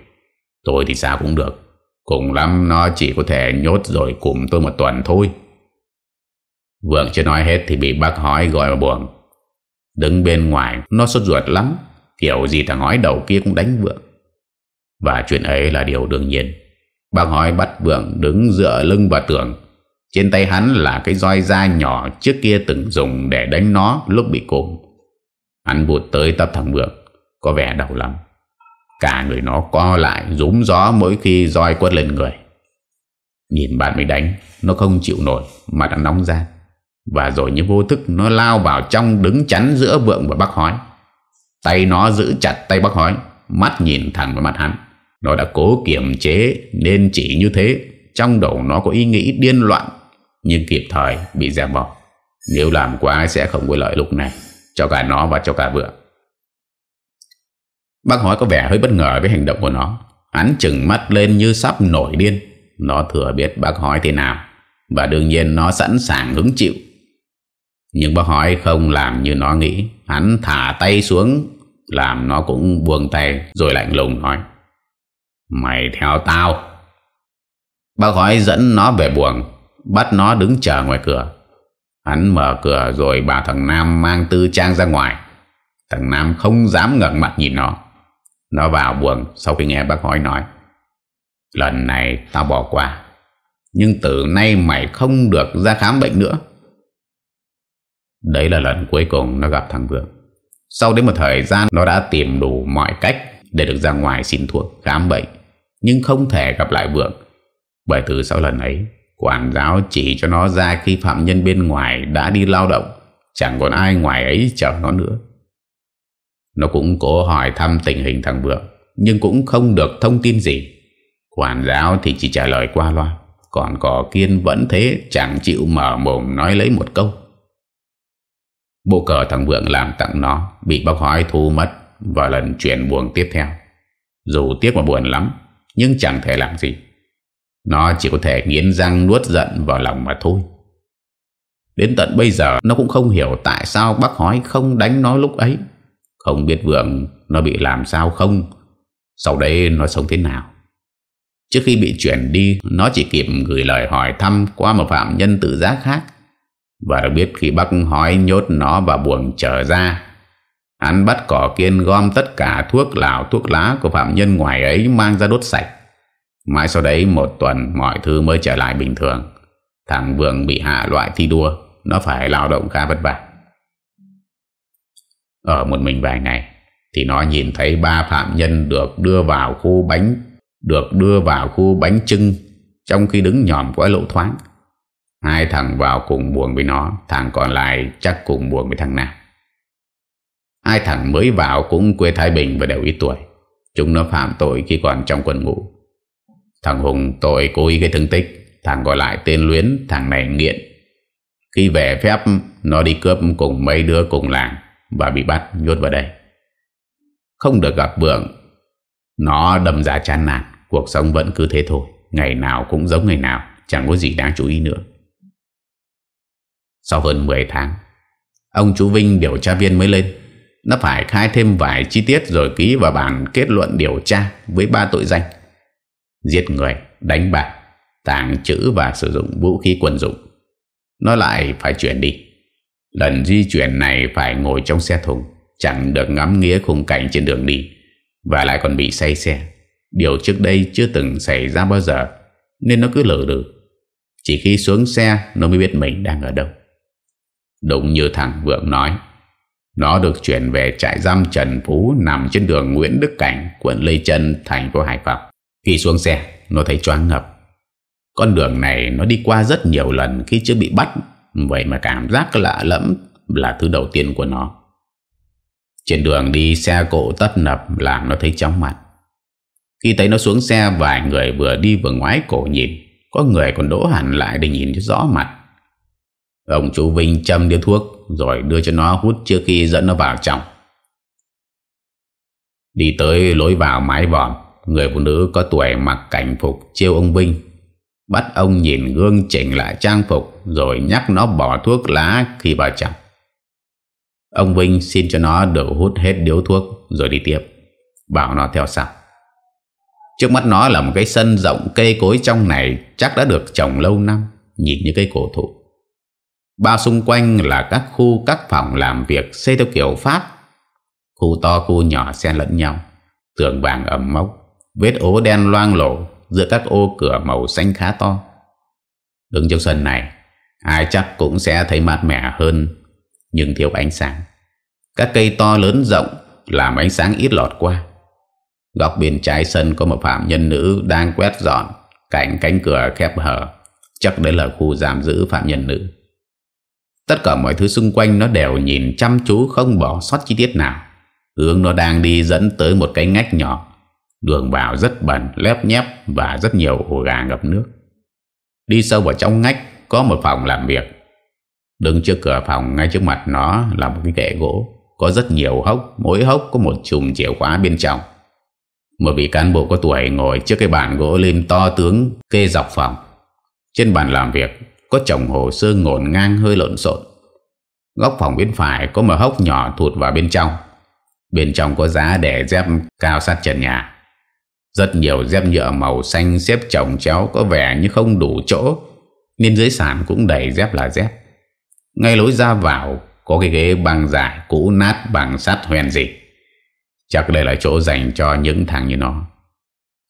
Tôi thì sao cũng được. Cùng lắm nó chỉ có thể nhốt rồi cùng tôi một tuần thôi. Vượng chưa nói hết thì bị bác hói gọi vào buồng. Đứng bên ngoài, Nó sốt ruột lắm. Kiểu gì thằng hói đầu kia cũng đánh Vượng. Và chuyện ấy là điều đương nhiên. Bác hói bắt Vượng đứng dựa lưng vào tường. Trên tay hắn là cái roi da nhỏ Trước kia từng dùng để đánh nó lúc bị cồm Hắn vụt tới tập thằng Vượng Có vẻ đau lắm. Cả người nó co lại rúm gió mỗi khi roi quất lên người. Nhìn bạn mới đánh, Nó không chịu nổi, Mà đã nóng ra. Và rồi như vô thức nó lao vào trong đứng chắn giữa vượng và bác hói. Tay nó giữ chặt tay bác hói, Mắt nhìn thẳng vào mặt hắn. Nó đã cố kiềm chế, Nên chỉ như thế. Trong đầu nó có ý nghĩ điên loạn nhưng kịp thời bị giảm bỏ. Nếu làm quá sẽ không có lợi lúc này, Cho cả nó và cho cả vợ. Bác hói có vẻ hơi bất ngờ với hành động của nó. Hắn chừng mắt lên như sắp nổi điên. Nó thừa biết bác hói thế nào, Và đương nhiên nó sẵn sàng hứng chịu. Nhưng bác hói không làm như nó nghĩ. Hắn thả tay xuống, Làm nó cũng buông tay Rồi lạnh lùng nói, Mày theo tao. Bác hói dẫn nó về buồng. Bắt nó đứng chờ ngoài cửa. Hắn mở cửa rồi bảo thằng Nam mang tư trang ra ngoài. Thằng Nam không dám ngẩng mặt nhìn nó. Nó vào buồn sau khi nghe bác hỏi nói. Lần này tao bỏ qua, Nhưng từ nay mày không được ra khám bệnh nữa. Đấy là lần cuối cùng nó gặp thằng Vượng Sau đến một thời gian, Nó đã tìm đủ mọi cách Để được ra ngoài xin thuốc khám bệnh, Nhưng không thể gặp lại Vượng Bởi từ sau lần ấy Quản giáo chỉ cho nó ra khi phạm nhân bên ngoài đã đi lao động, Chẳng còn ai ngoài ấy chờ nó nữa. Nó cũng cố hỏi thăm tình hình thằng Vượng, Nhưng cũng không được thông tin gì. Quản giáo thì chỉ trả lời qua loa, Còn cỏ kiên vẫn thế, Chẳng chịu mở mồm nói lấy một câu. Bộ cờ thằng Vượng làm tặng nó, Bị bác hói thu mất Vào lần chuyển buồn tiếp theo. Dù tiếc mà buồn lắm, Nhưng chẳng thể làm gì. Nó chỉ có thể nghiến răng nuốt giận vào lòng mà thôi. Đến tận bây giờ, Nó cũng không hiểu tại sao bác hói không đánh nó lúc ấy. Không biết Vượng, nó bị làm sao không? Sau đấy nó sống thế nào? Trước khi bị chuyển đi, Nó chỉ kịp gửi lời hỏi thăm Qua một phạm nhân tự giác khác. Và được biết khi bác Hói nhốt nó vào buồng trở ra Hắn bắt cỏ kiên gom tất cả thuốc lào, thuốc lá của phạm nhân ngoài ấy mang ra đốt sạch. Mãi sau đấy một tuần mọi thứ mới trở lại bình thường. Thằng Vượng bị hạ loại thi đua, nó phải lao động khá vất vả. Ở một mình vài ngày Thì nó nhìn thấy ba phạm nhân được đưa vào khu bánh Được đưa vào khu bánh trưng Trong khi đứng nhòm qua lỗ thoáng Hai thằng vào cùng buồn với nó Thằng còn lại chắc cùng buồn với thằng nào Hai thằng mới vào cũng quê Thái Bình và đều ít tuổi Chúng nó phạm tội khi còn trong quân ngũ Thằng Hùng tội cố ý gây thương tích. Thằng gọi lại tên Luyến, Thằng này nghiện. Khi về phép, Nó đi cướp cùng mấy đứa cùng làng Và bị bắt nhốt vào đây. Không được gặp Vượng, Nó đâm ra chán nản. Cuộc sống vẫn cứ thế thôi. Ngày nào cũng giống ngày nào, Chẳng có gì đáng chú ý nữa. Sau hơn 10 tháng, Ông chú Vinh điều tra viên mới lên. Nó phải khai thêm vài chi tiết Rồi ký vào bản kết luận điều tra Với ba tội danh. Giết người, đánh bạc tàng trữ và sử dụng vũ khí quân dụng. Nó lại phải chuyển đi. Lần di chuyển này phải ngồi trong xe thùng, chẳng được ngắm nghĩa khung cảnh trên đường đi, và lại còn bị say xe. Điều trước đây chưa từng xảy ra bao giờ, nên nó cứ lờ đừ. Chỉ khi xuống xe, nó mới biết mình đang ở đâu. Đúng như thằng Vượng nói, nó được chuyển về trại giam Trần Phú nằm trên đường Nguyễn Đức Cảnh, quận Lê Trân, thành phố Hải Phòng. Khi xuống xe, nó thấy choáng ngập con đường này nó đi qua rất nhiều lần khi chưa bị bắt. Vậy mà cảm giác lạ lẫm là thứ đầu tiên của nó. Trên đường đi xe cộ tất nập làm nó thấy chóng mặt. Khi thấy nó xuống xe vài người vừa đi vừa ngoái cổ nhìn. Có người còn đỗ hẳn lại để nhìn cho rõ mặt. Ông chú Vinh châm điếu thuốc Rồi đưa cho nó hút trước khi dẫn nó vào trong. Đi tới lối vào mái vòm. Người phụ nữ có tuổi mặc cảnh phục chiêu ông Vinh. Bắt ông nhìn gương chỉnh lại trang phục, Rồi nhắc nó bỏ thuốc lá khi vào trong Ông Vinh xin cho nó được hút hết điếu thuốc, Rồi đi tiếp. Bảo nó theo sau. Trước mắt nó là một cái sân rộng cây cối trong này, Chắc đã được trồng lâu năm, Nhìn như cây cổ thụ. Bao xung quanh là các khu, các phòng làm việc Xây theo kiểu Pháp. Khu to, khu nhỏ xen lẫn nhau, Tường vàng ẩm mốc. Vết ố đen loang lổ giữa các ô cửa màu xanh khá to. Đứng trong sân này, ai chắc cũng sẽ thấy mát mẻ hơn, nhưng thiếu ánh sáng. Các cây to lớn rộng làm ánh sáng ít lọt qua. Góc bên trái sân có một phạm nhân nữ đang quét dọn cạnh cánh cửa khép hở. Chắc đấy là khu giam giữ phạm nhân nữ. Tất cả mọi thứ xung quanh nó đều nhìn chăm chú không bỏ sót chi tiết nào. Hướng nó đang đi dẫn tới một cái ngách nhỏ Đường vào rất bẩn, lép nhép và rất nhiều ổ gà ngập nước. Đi sâu vào trong ngách có một phòng làm việc. Đứng trước cửa phòng ngay trước mặt nó là một cái kệ gỗ. Có rất nhiều hốc, mỗi hốc có một chùm chìa khóa bên trong. Một vị cán bộ có tuổi ngồi trước cái bàn gỗ lên to tướng kê dọc phòng. Trên bàn làm việc có chồng hồ sơ ngổn ngang hơi lộn xộn. Góc phòng bên phải có một hốc nhỏ thụt vào bên trong. Bên trong có giá để dép cao sát trần nhà. Rất nhiều dép nhựa màu xanh xếp chồng chéo có vẻ như không đủ chỗ, Nên dưới sàn cũng đầy dép là dép. Ngay lối ra vào có cái ghế bằng dài cũ nát bằng sắt hoen gì Chắc đây là chỗ dành cho những thằng như nó.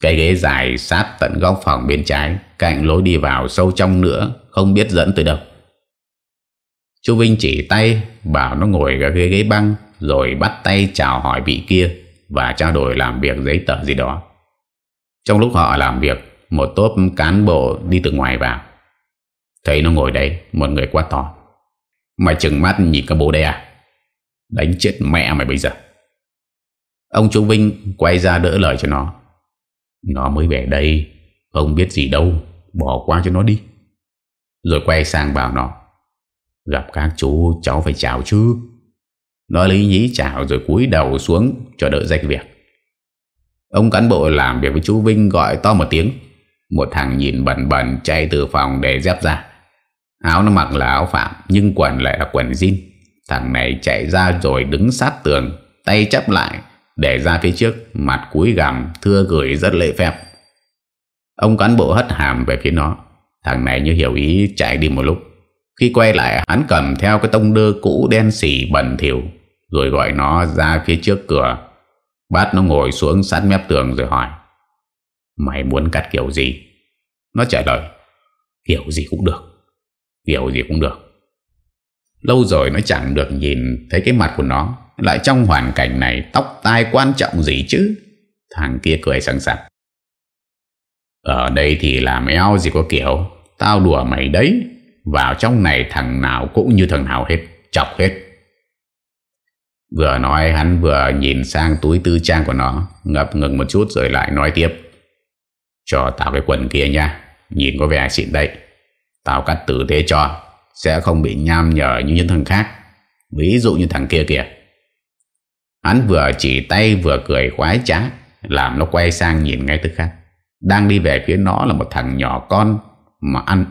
Cái ghế dài sát tận góc phòng bên trái, Cạnh lối đi vào sâu trong nữa, Không biết dẫn tới đâu. Chú Vinh chỉ tay Bảo nó ngồi ở ghế ghế băng, Rồi bắt tay chào hỏi vị kia Và trao đổi làm việc giấy tờ gì đó trong lúc họ làm việc, Một tốp cán bộ đi từ ngoài vào. Thấy nó ngồi đây Một người quá to. Mày chừng mắt nhìn cái bố đây à? Đánh chết mẹ mày bây giờ. Ông chú Vinh quay ra đỡ lời cho nó. Nó mới về đây, Không biết gì đâu, Bỏ qua cho nó đi. Rồi quay sang bảo nó. Gặp các chú, cháu phải chào chứ. Nó lý nhí chào rồi cúi đầu xuống Cho đỡ rách việc. Ông cán bộ làm việc với chú Vinh gọi to một tiếng. Một thằng nhìn bẩn bẩn chạy từ phòng để dép ra. Áo nó mặc là áo phạm, Nhưng quần lại là quần jean. Thằng này chạy ra rồi đứng sát tường, Tay chấp lại, Để ra phía trước, Mặt cúi gằm, thưa gửi rất lệ phép. Ông cán bộ hất hàm về phía nó. Thằng này như hiểu ý chạy đi một lúc. Khi quay lại, hắn cầm theo cái tông đơ cũ đen xỉ bẩn thỉu, Rồi gọi nó ra phía trước cửa. Bát nó ngồi xuống sát mép tường rồi hỏi, Mày muốn cắt kiểu gì? Nó trả lời, Kiểu gì cũng được, Kiểu gì cũng được. Lâu rồi nó chẳng được nhìn thấy cái mặt của nó, Lại trong hoàn cảnh này, Tóc tai quan trọng gì chứ? Thằng kia cười sẵn sặc Ở đây thì làm eo gì có kiểu, Tao đùa mày đấy, Vào trong này thằng nào cũng như thằng nào hết, Chọc hết. Vừa nói hắn vừa nhìn sang túi tư trang của nó, Ngập ngừng một chút rồi lại nói tiếp. Cho tao cái quần kia nha, Nhìn có vẻ xịn đấy. Tao cắt tử tế cho, Sẽ không bị nham nhở như những thằng khác. Ví dụ như thằng kia kìa. Hắn vừa chỉ tay vừa cười khoái trá, Làm nó quay sang nhìn ngay tức khắc. Đang đi về phía nó là một thằng nhỏ con, Mà ăn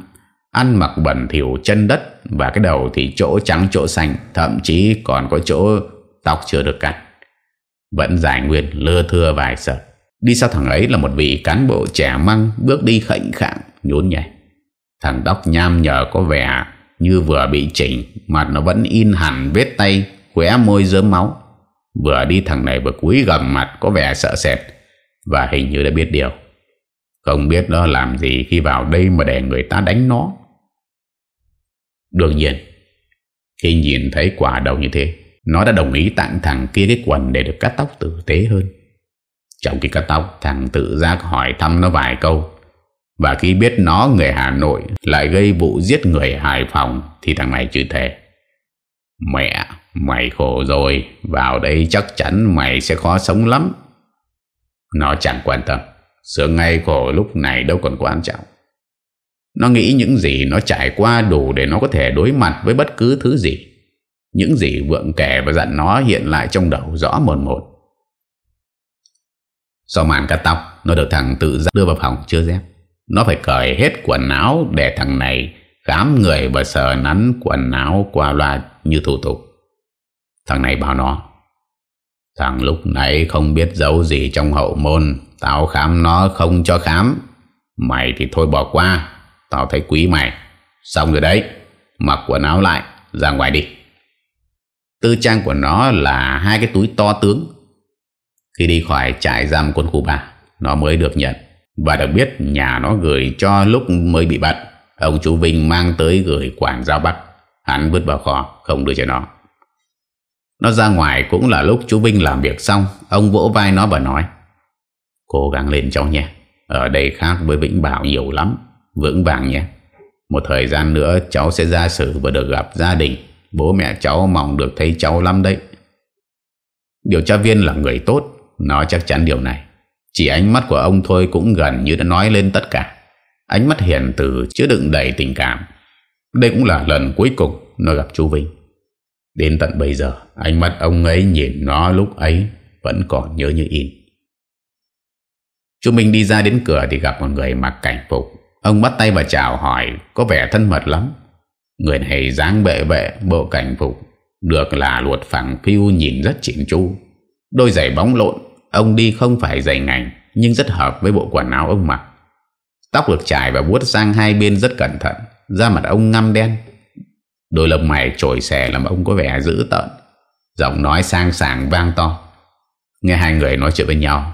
Ăn mặc bẩn thỉu chân đất, Và cái đầu thì chỗ trắng chỗ xanh, Thậm chí còn có chỗ tóc chưa được cắt. Vẫn dài nguyên lưa thưa vài sợi. Đi sau thằng ấy là một vị cán bộ trẻ măng, Bước đi khệnh khạng, nhún nhảy Thằng tóc nham nhở có vẻ Như vừa bị chỉnh, Mặt nó vẫn in hẳn vết tay, Khóe môi dớm máu. Vừa đi thằng này vừa cúi gầm mặt, Có vẻ sợ sệt. Và hình như đã biết điều. Không biết nó làm gì khi vào đây Mà để người ta đánh nó. Đương nhiên, Khi nhìn thấy quả đầu như thế nó đã đồng ý tặng thằng kia cái quần Để được cắt tóc tử tế hơn. Trong khi cắt tóc, Thằng tự giác hỏi thăm nó vài câu. Và khi biết nó người Hà Nội Lại gây vụ giết người Hải Phòng, Thì thằng này chữ thề. Mẹ, Mày khổ rồi. Vào đây chắc chắn mày sẽ khó sống lắm. Nó chẳng quan tâm. Sướng ngay khổ lúc này đâu còn quan trọng. Nó nghĩ những gì nó trải qua đủ Để nó có thể đối mặt với bất cứ thứ gì. Những gì vượng kể và dặn nó hiện lại trong đầu rõ một một. Sau màn cắt tóc, Nó được thằng tự giác đưa vào phòng chưa dép. Nó phải cởi hết quần áo Để thằng này khám người và sờ nắn quần áo qua loa như thủ tục. Thằng này bảo nó, Thằng lúc nãy không biết giấu gì trong hậu môn, Tao khám nó không cho khám. Mày thì thôi bỏ qua, Tao thấy quý mày. Xong rồi đấy, Mặc quần áo lại, ra ngoài đi. Tư trang của nó là hai cái túi to tướng. Khi đi khỏi trại giam quân khu 3 Nó mới được nhận. Và được biết nhà nó gửi cho lúc mới bị bắt, Ông chú Vinh mang tới gửi quản giao bắt. Hắn vứt vào kho, Không đưa cho nó. Nó ra ngoài cũng là lúc chú Vinh làm việc xong, Ông vỗ vai nó và nói, Cố gắng lên cháu nhé, Ở đây khác với Vĩnh Bảo nhiều lắm, Vững vàng nhé. Một thời gian nữa cháu sẽ ra xử Và được gặp gia đình. Bố mẹ cháu mong được thấy cháu lắm đấy. Điều tra viên là người tốt Nó chắc chắn điều này. Chỉ ánh mắt của ông thôi cũng gần như đã nói lên tất cả. Ánh mắt hiền từ chứa đựng đầy tình cảm. Đây cũng là lần cuối cùng Nó gặp chú Vinh. Đến tận bây giờ, Ánh mắt ông ấy nhìn nó lúc ấy Vẫn còn nhớ như in. Chú Minh đi ra đến cửa Thì gặp một người mặc cảnh phục. Ông bắt tay và chào hỏi, Có vẻ thân mật lắm. Người này dáng bệ bệ, bộ cảnh phục, Được là luột phẳng phiêu nhìn rất chỉnh chu. Đôi giày bóng lộn, Ông đi không phải giày ngành, Nhưng rất hợp với bộ quần áo ông mặc. Tóc được trải và vuốt sang hai bên rất cẩn thận, Da mặt ông ngăm đen. Đôi lông mày trồi xè làm ông có vẻ dữ tợn. Giọng nói sang sảng vang to. Nghe hai người nói chuyện với nhau,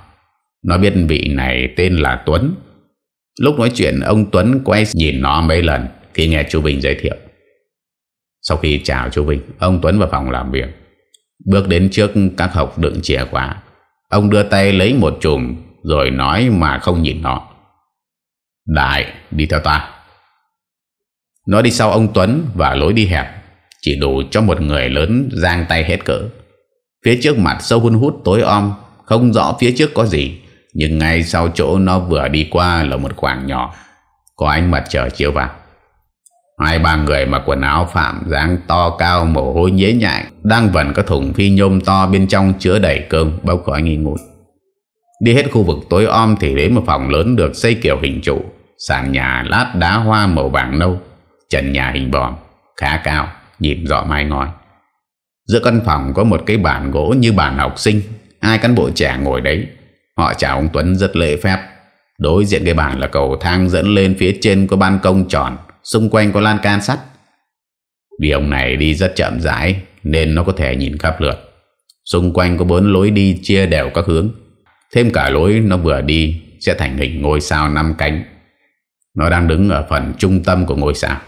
Nó biết vị này tên là Tuấn. Lúc nói chuyện, ông Tuấn quay nhìn nó mấy lần, Khi nghe chú bình giới thiệu. Sau khi chào chú Vinh, Ông Tuấn vào phòng làm việc. Bước đến trước các học đựng chìa khóa, Ông đưa tay lấy một chùm Rồi nói mà không nhìn nó Đại, đi theo ta. Nó đi sau, ông Tuấn và lối đi hẹp, Chỉ đủ cho một người lớn giang tay hết cỡ. Phía trước mặt sâu hun hút tối om, Không rõ phía trước có gì, Nhưng ngay sau chỗ nó vừa đi qua là một khoảng nhỏ, Có ánh mặt trời chiếu vào. Hai ba người mặc quần áo phạm dáng to cao mồ hôi nhễ nhại, Đang vần các thùng phi nhôm to bên trong chứa đầy cơm bốc khói nghi ngút. Đi hết khu vực tối om thì đến một phòng lớn được xây kiểu hình trụ, Sàn nhà lát đá hoa màu vàng nâu, Trần nhà hình bòm, Khá cao, Nhìn rõ mai ngói. Giữa căn phòng có một cái bàn gỗ như bàn học sinh, Hai cán bộ trẻ ngồi đấy. Họ chào ông Tuấn rất lễ phép. Đối diện cái bàn là cầu thang dẫn lên phía trên có ban công tròn. Xung quanh có lan can sắt. Vì ông này đi rất chậm rãi, Nên nó có thể nhìn khắp lượt. Xung quanh có bốn lối đi chia đều các hướng. Thêm cả lối nó vừa đi Sẽ thành hình ngôi sao năm cánh. Nó đang đứng ở phần trung tâm của ngôi sao.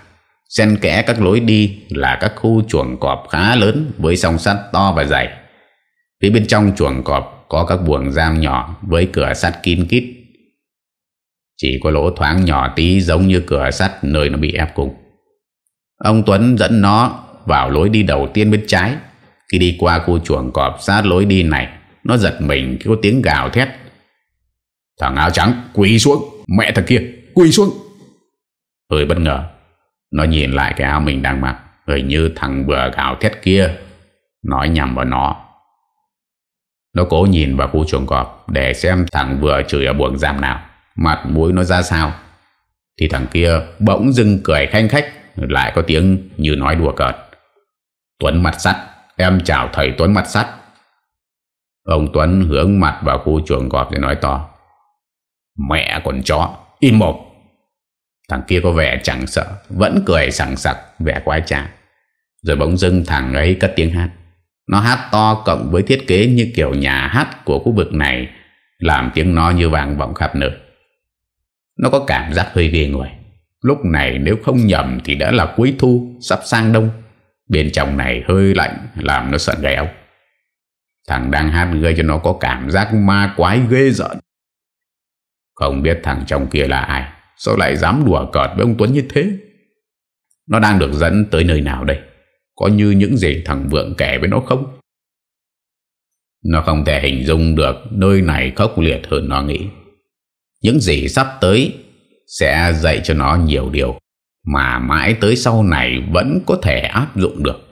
Xen kẽ các lối đi là các khu chuồng cọp khá lớn với song sắt to và dày. Phía bên trong chuồng cọp có các buồng giam nhỏ với cửa sắt kín kít. Chỉ có lỗ thoáng nhỏ tí giống như cửa sắt nơi nó bị ép cùng. Ông Tuấn dẫn nó vào lối đi đầu tiên bên trái. Khi đi qua khu chuồng cọp sát lối đi này, nó giật mình khi có tiếng gào thét. Thằng áo trắng quỳ xuống, mẹ thằng kia, quỳ xuống. Hơi bất ngờ, nó nhìn lại cái áo mình đang mặc, hình như thằng vừa gào thét kia, nói nhầm vào nó. Nó cố nhìn vào khu chuồng cọp để xem thằng vừa chửi ở buồng giam nào, mặt mũi nó ra sao. Thì thằng kia bỗng dưng cười khanh khách, lại có tiếng như nói đùa cợt. Tuấn mặt sắt, em chào thầy Tuấn mặt sắt. Ông Tuấn hướng mặt vào khu chuồng cọp để nói to. Mẹ còn chó, im một. Thằng kia có vẻ chẳng sợ, vẫn cười sẵn sặc, vẻ quái trà. Rồi bỗng dưng thằng ấy cất tiếng hát. Nó hát to cộng với thiết kế như kiểu nhà hát của khu vực này, làm tiếng nó như vàng vọng khắp nơi. Nó có cảm giác hơi ghê người. Lúc này nếu không nhầm thì đã là cuối thu, sắp sang đông. Bên trong này hơi lạnh làm nó sợn gai. Thằng đang hát gây cho nó có cảm giác ma quái ghê giận. Không biết thằng trong kia là ai, sao lại dám đùa cợt với ông Tuấn như thế? Nó đang được dẫn tới nơi nào đây? Có như những gì thằng Vượng kể với nó không? Nó không thể hình dung được nơi này khốc liệt hơn nó nghĩ. Những gì sắp tới sẽ dạy cho nó nhiều điều mà mãi tới sau này vẫn có thể áp dụng được.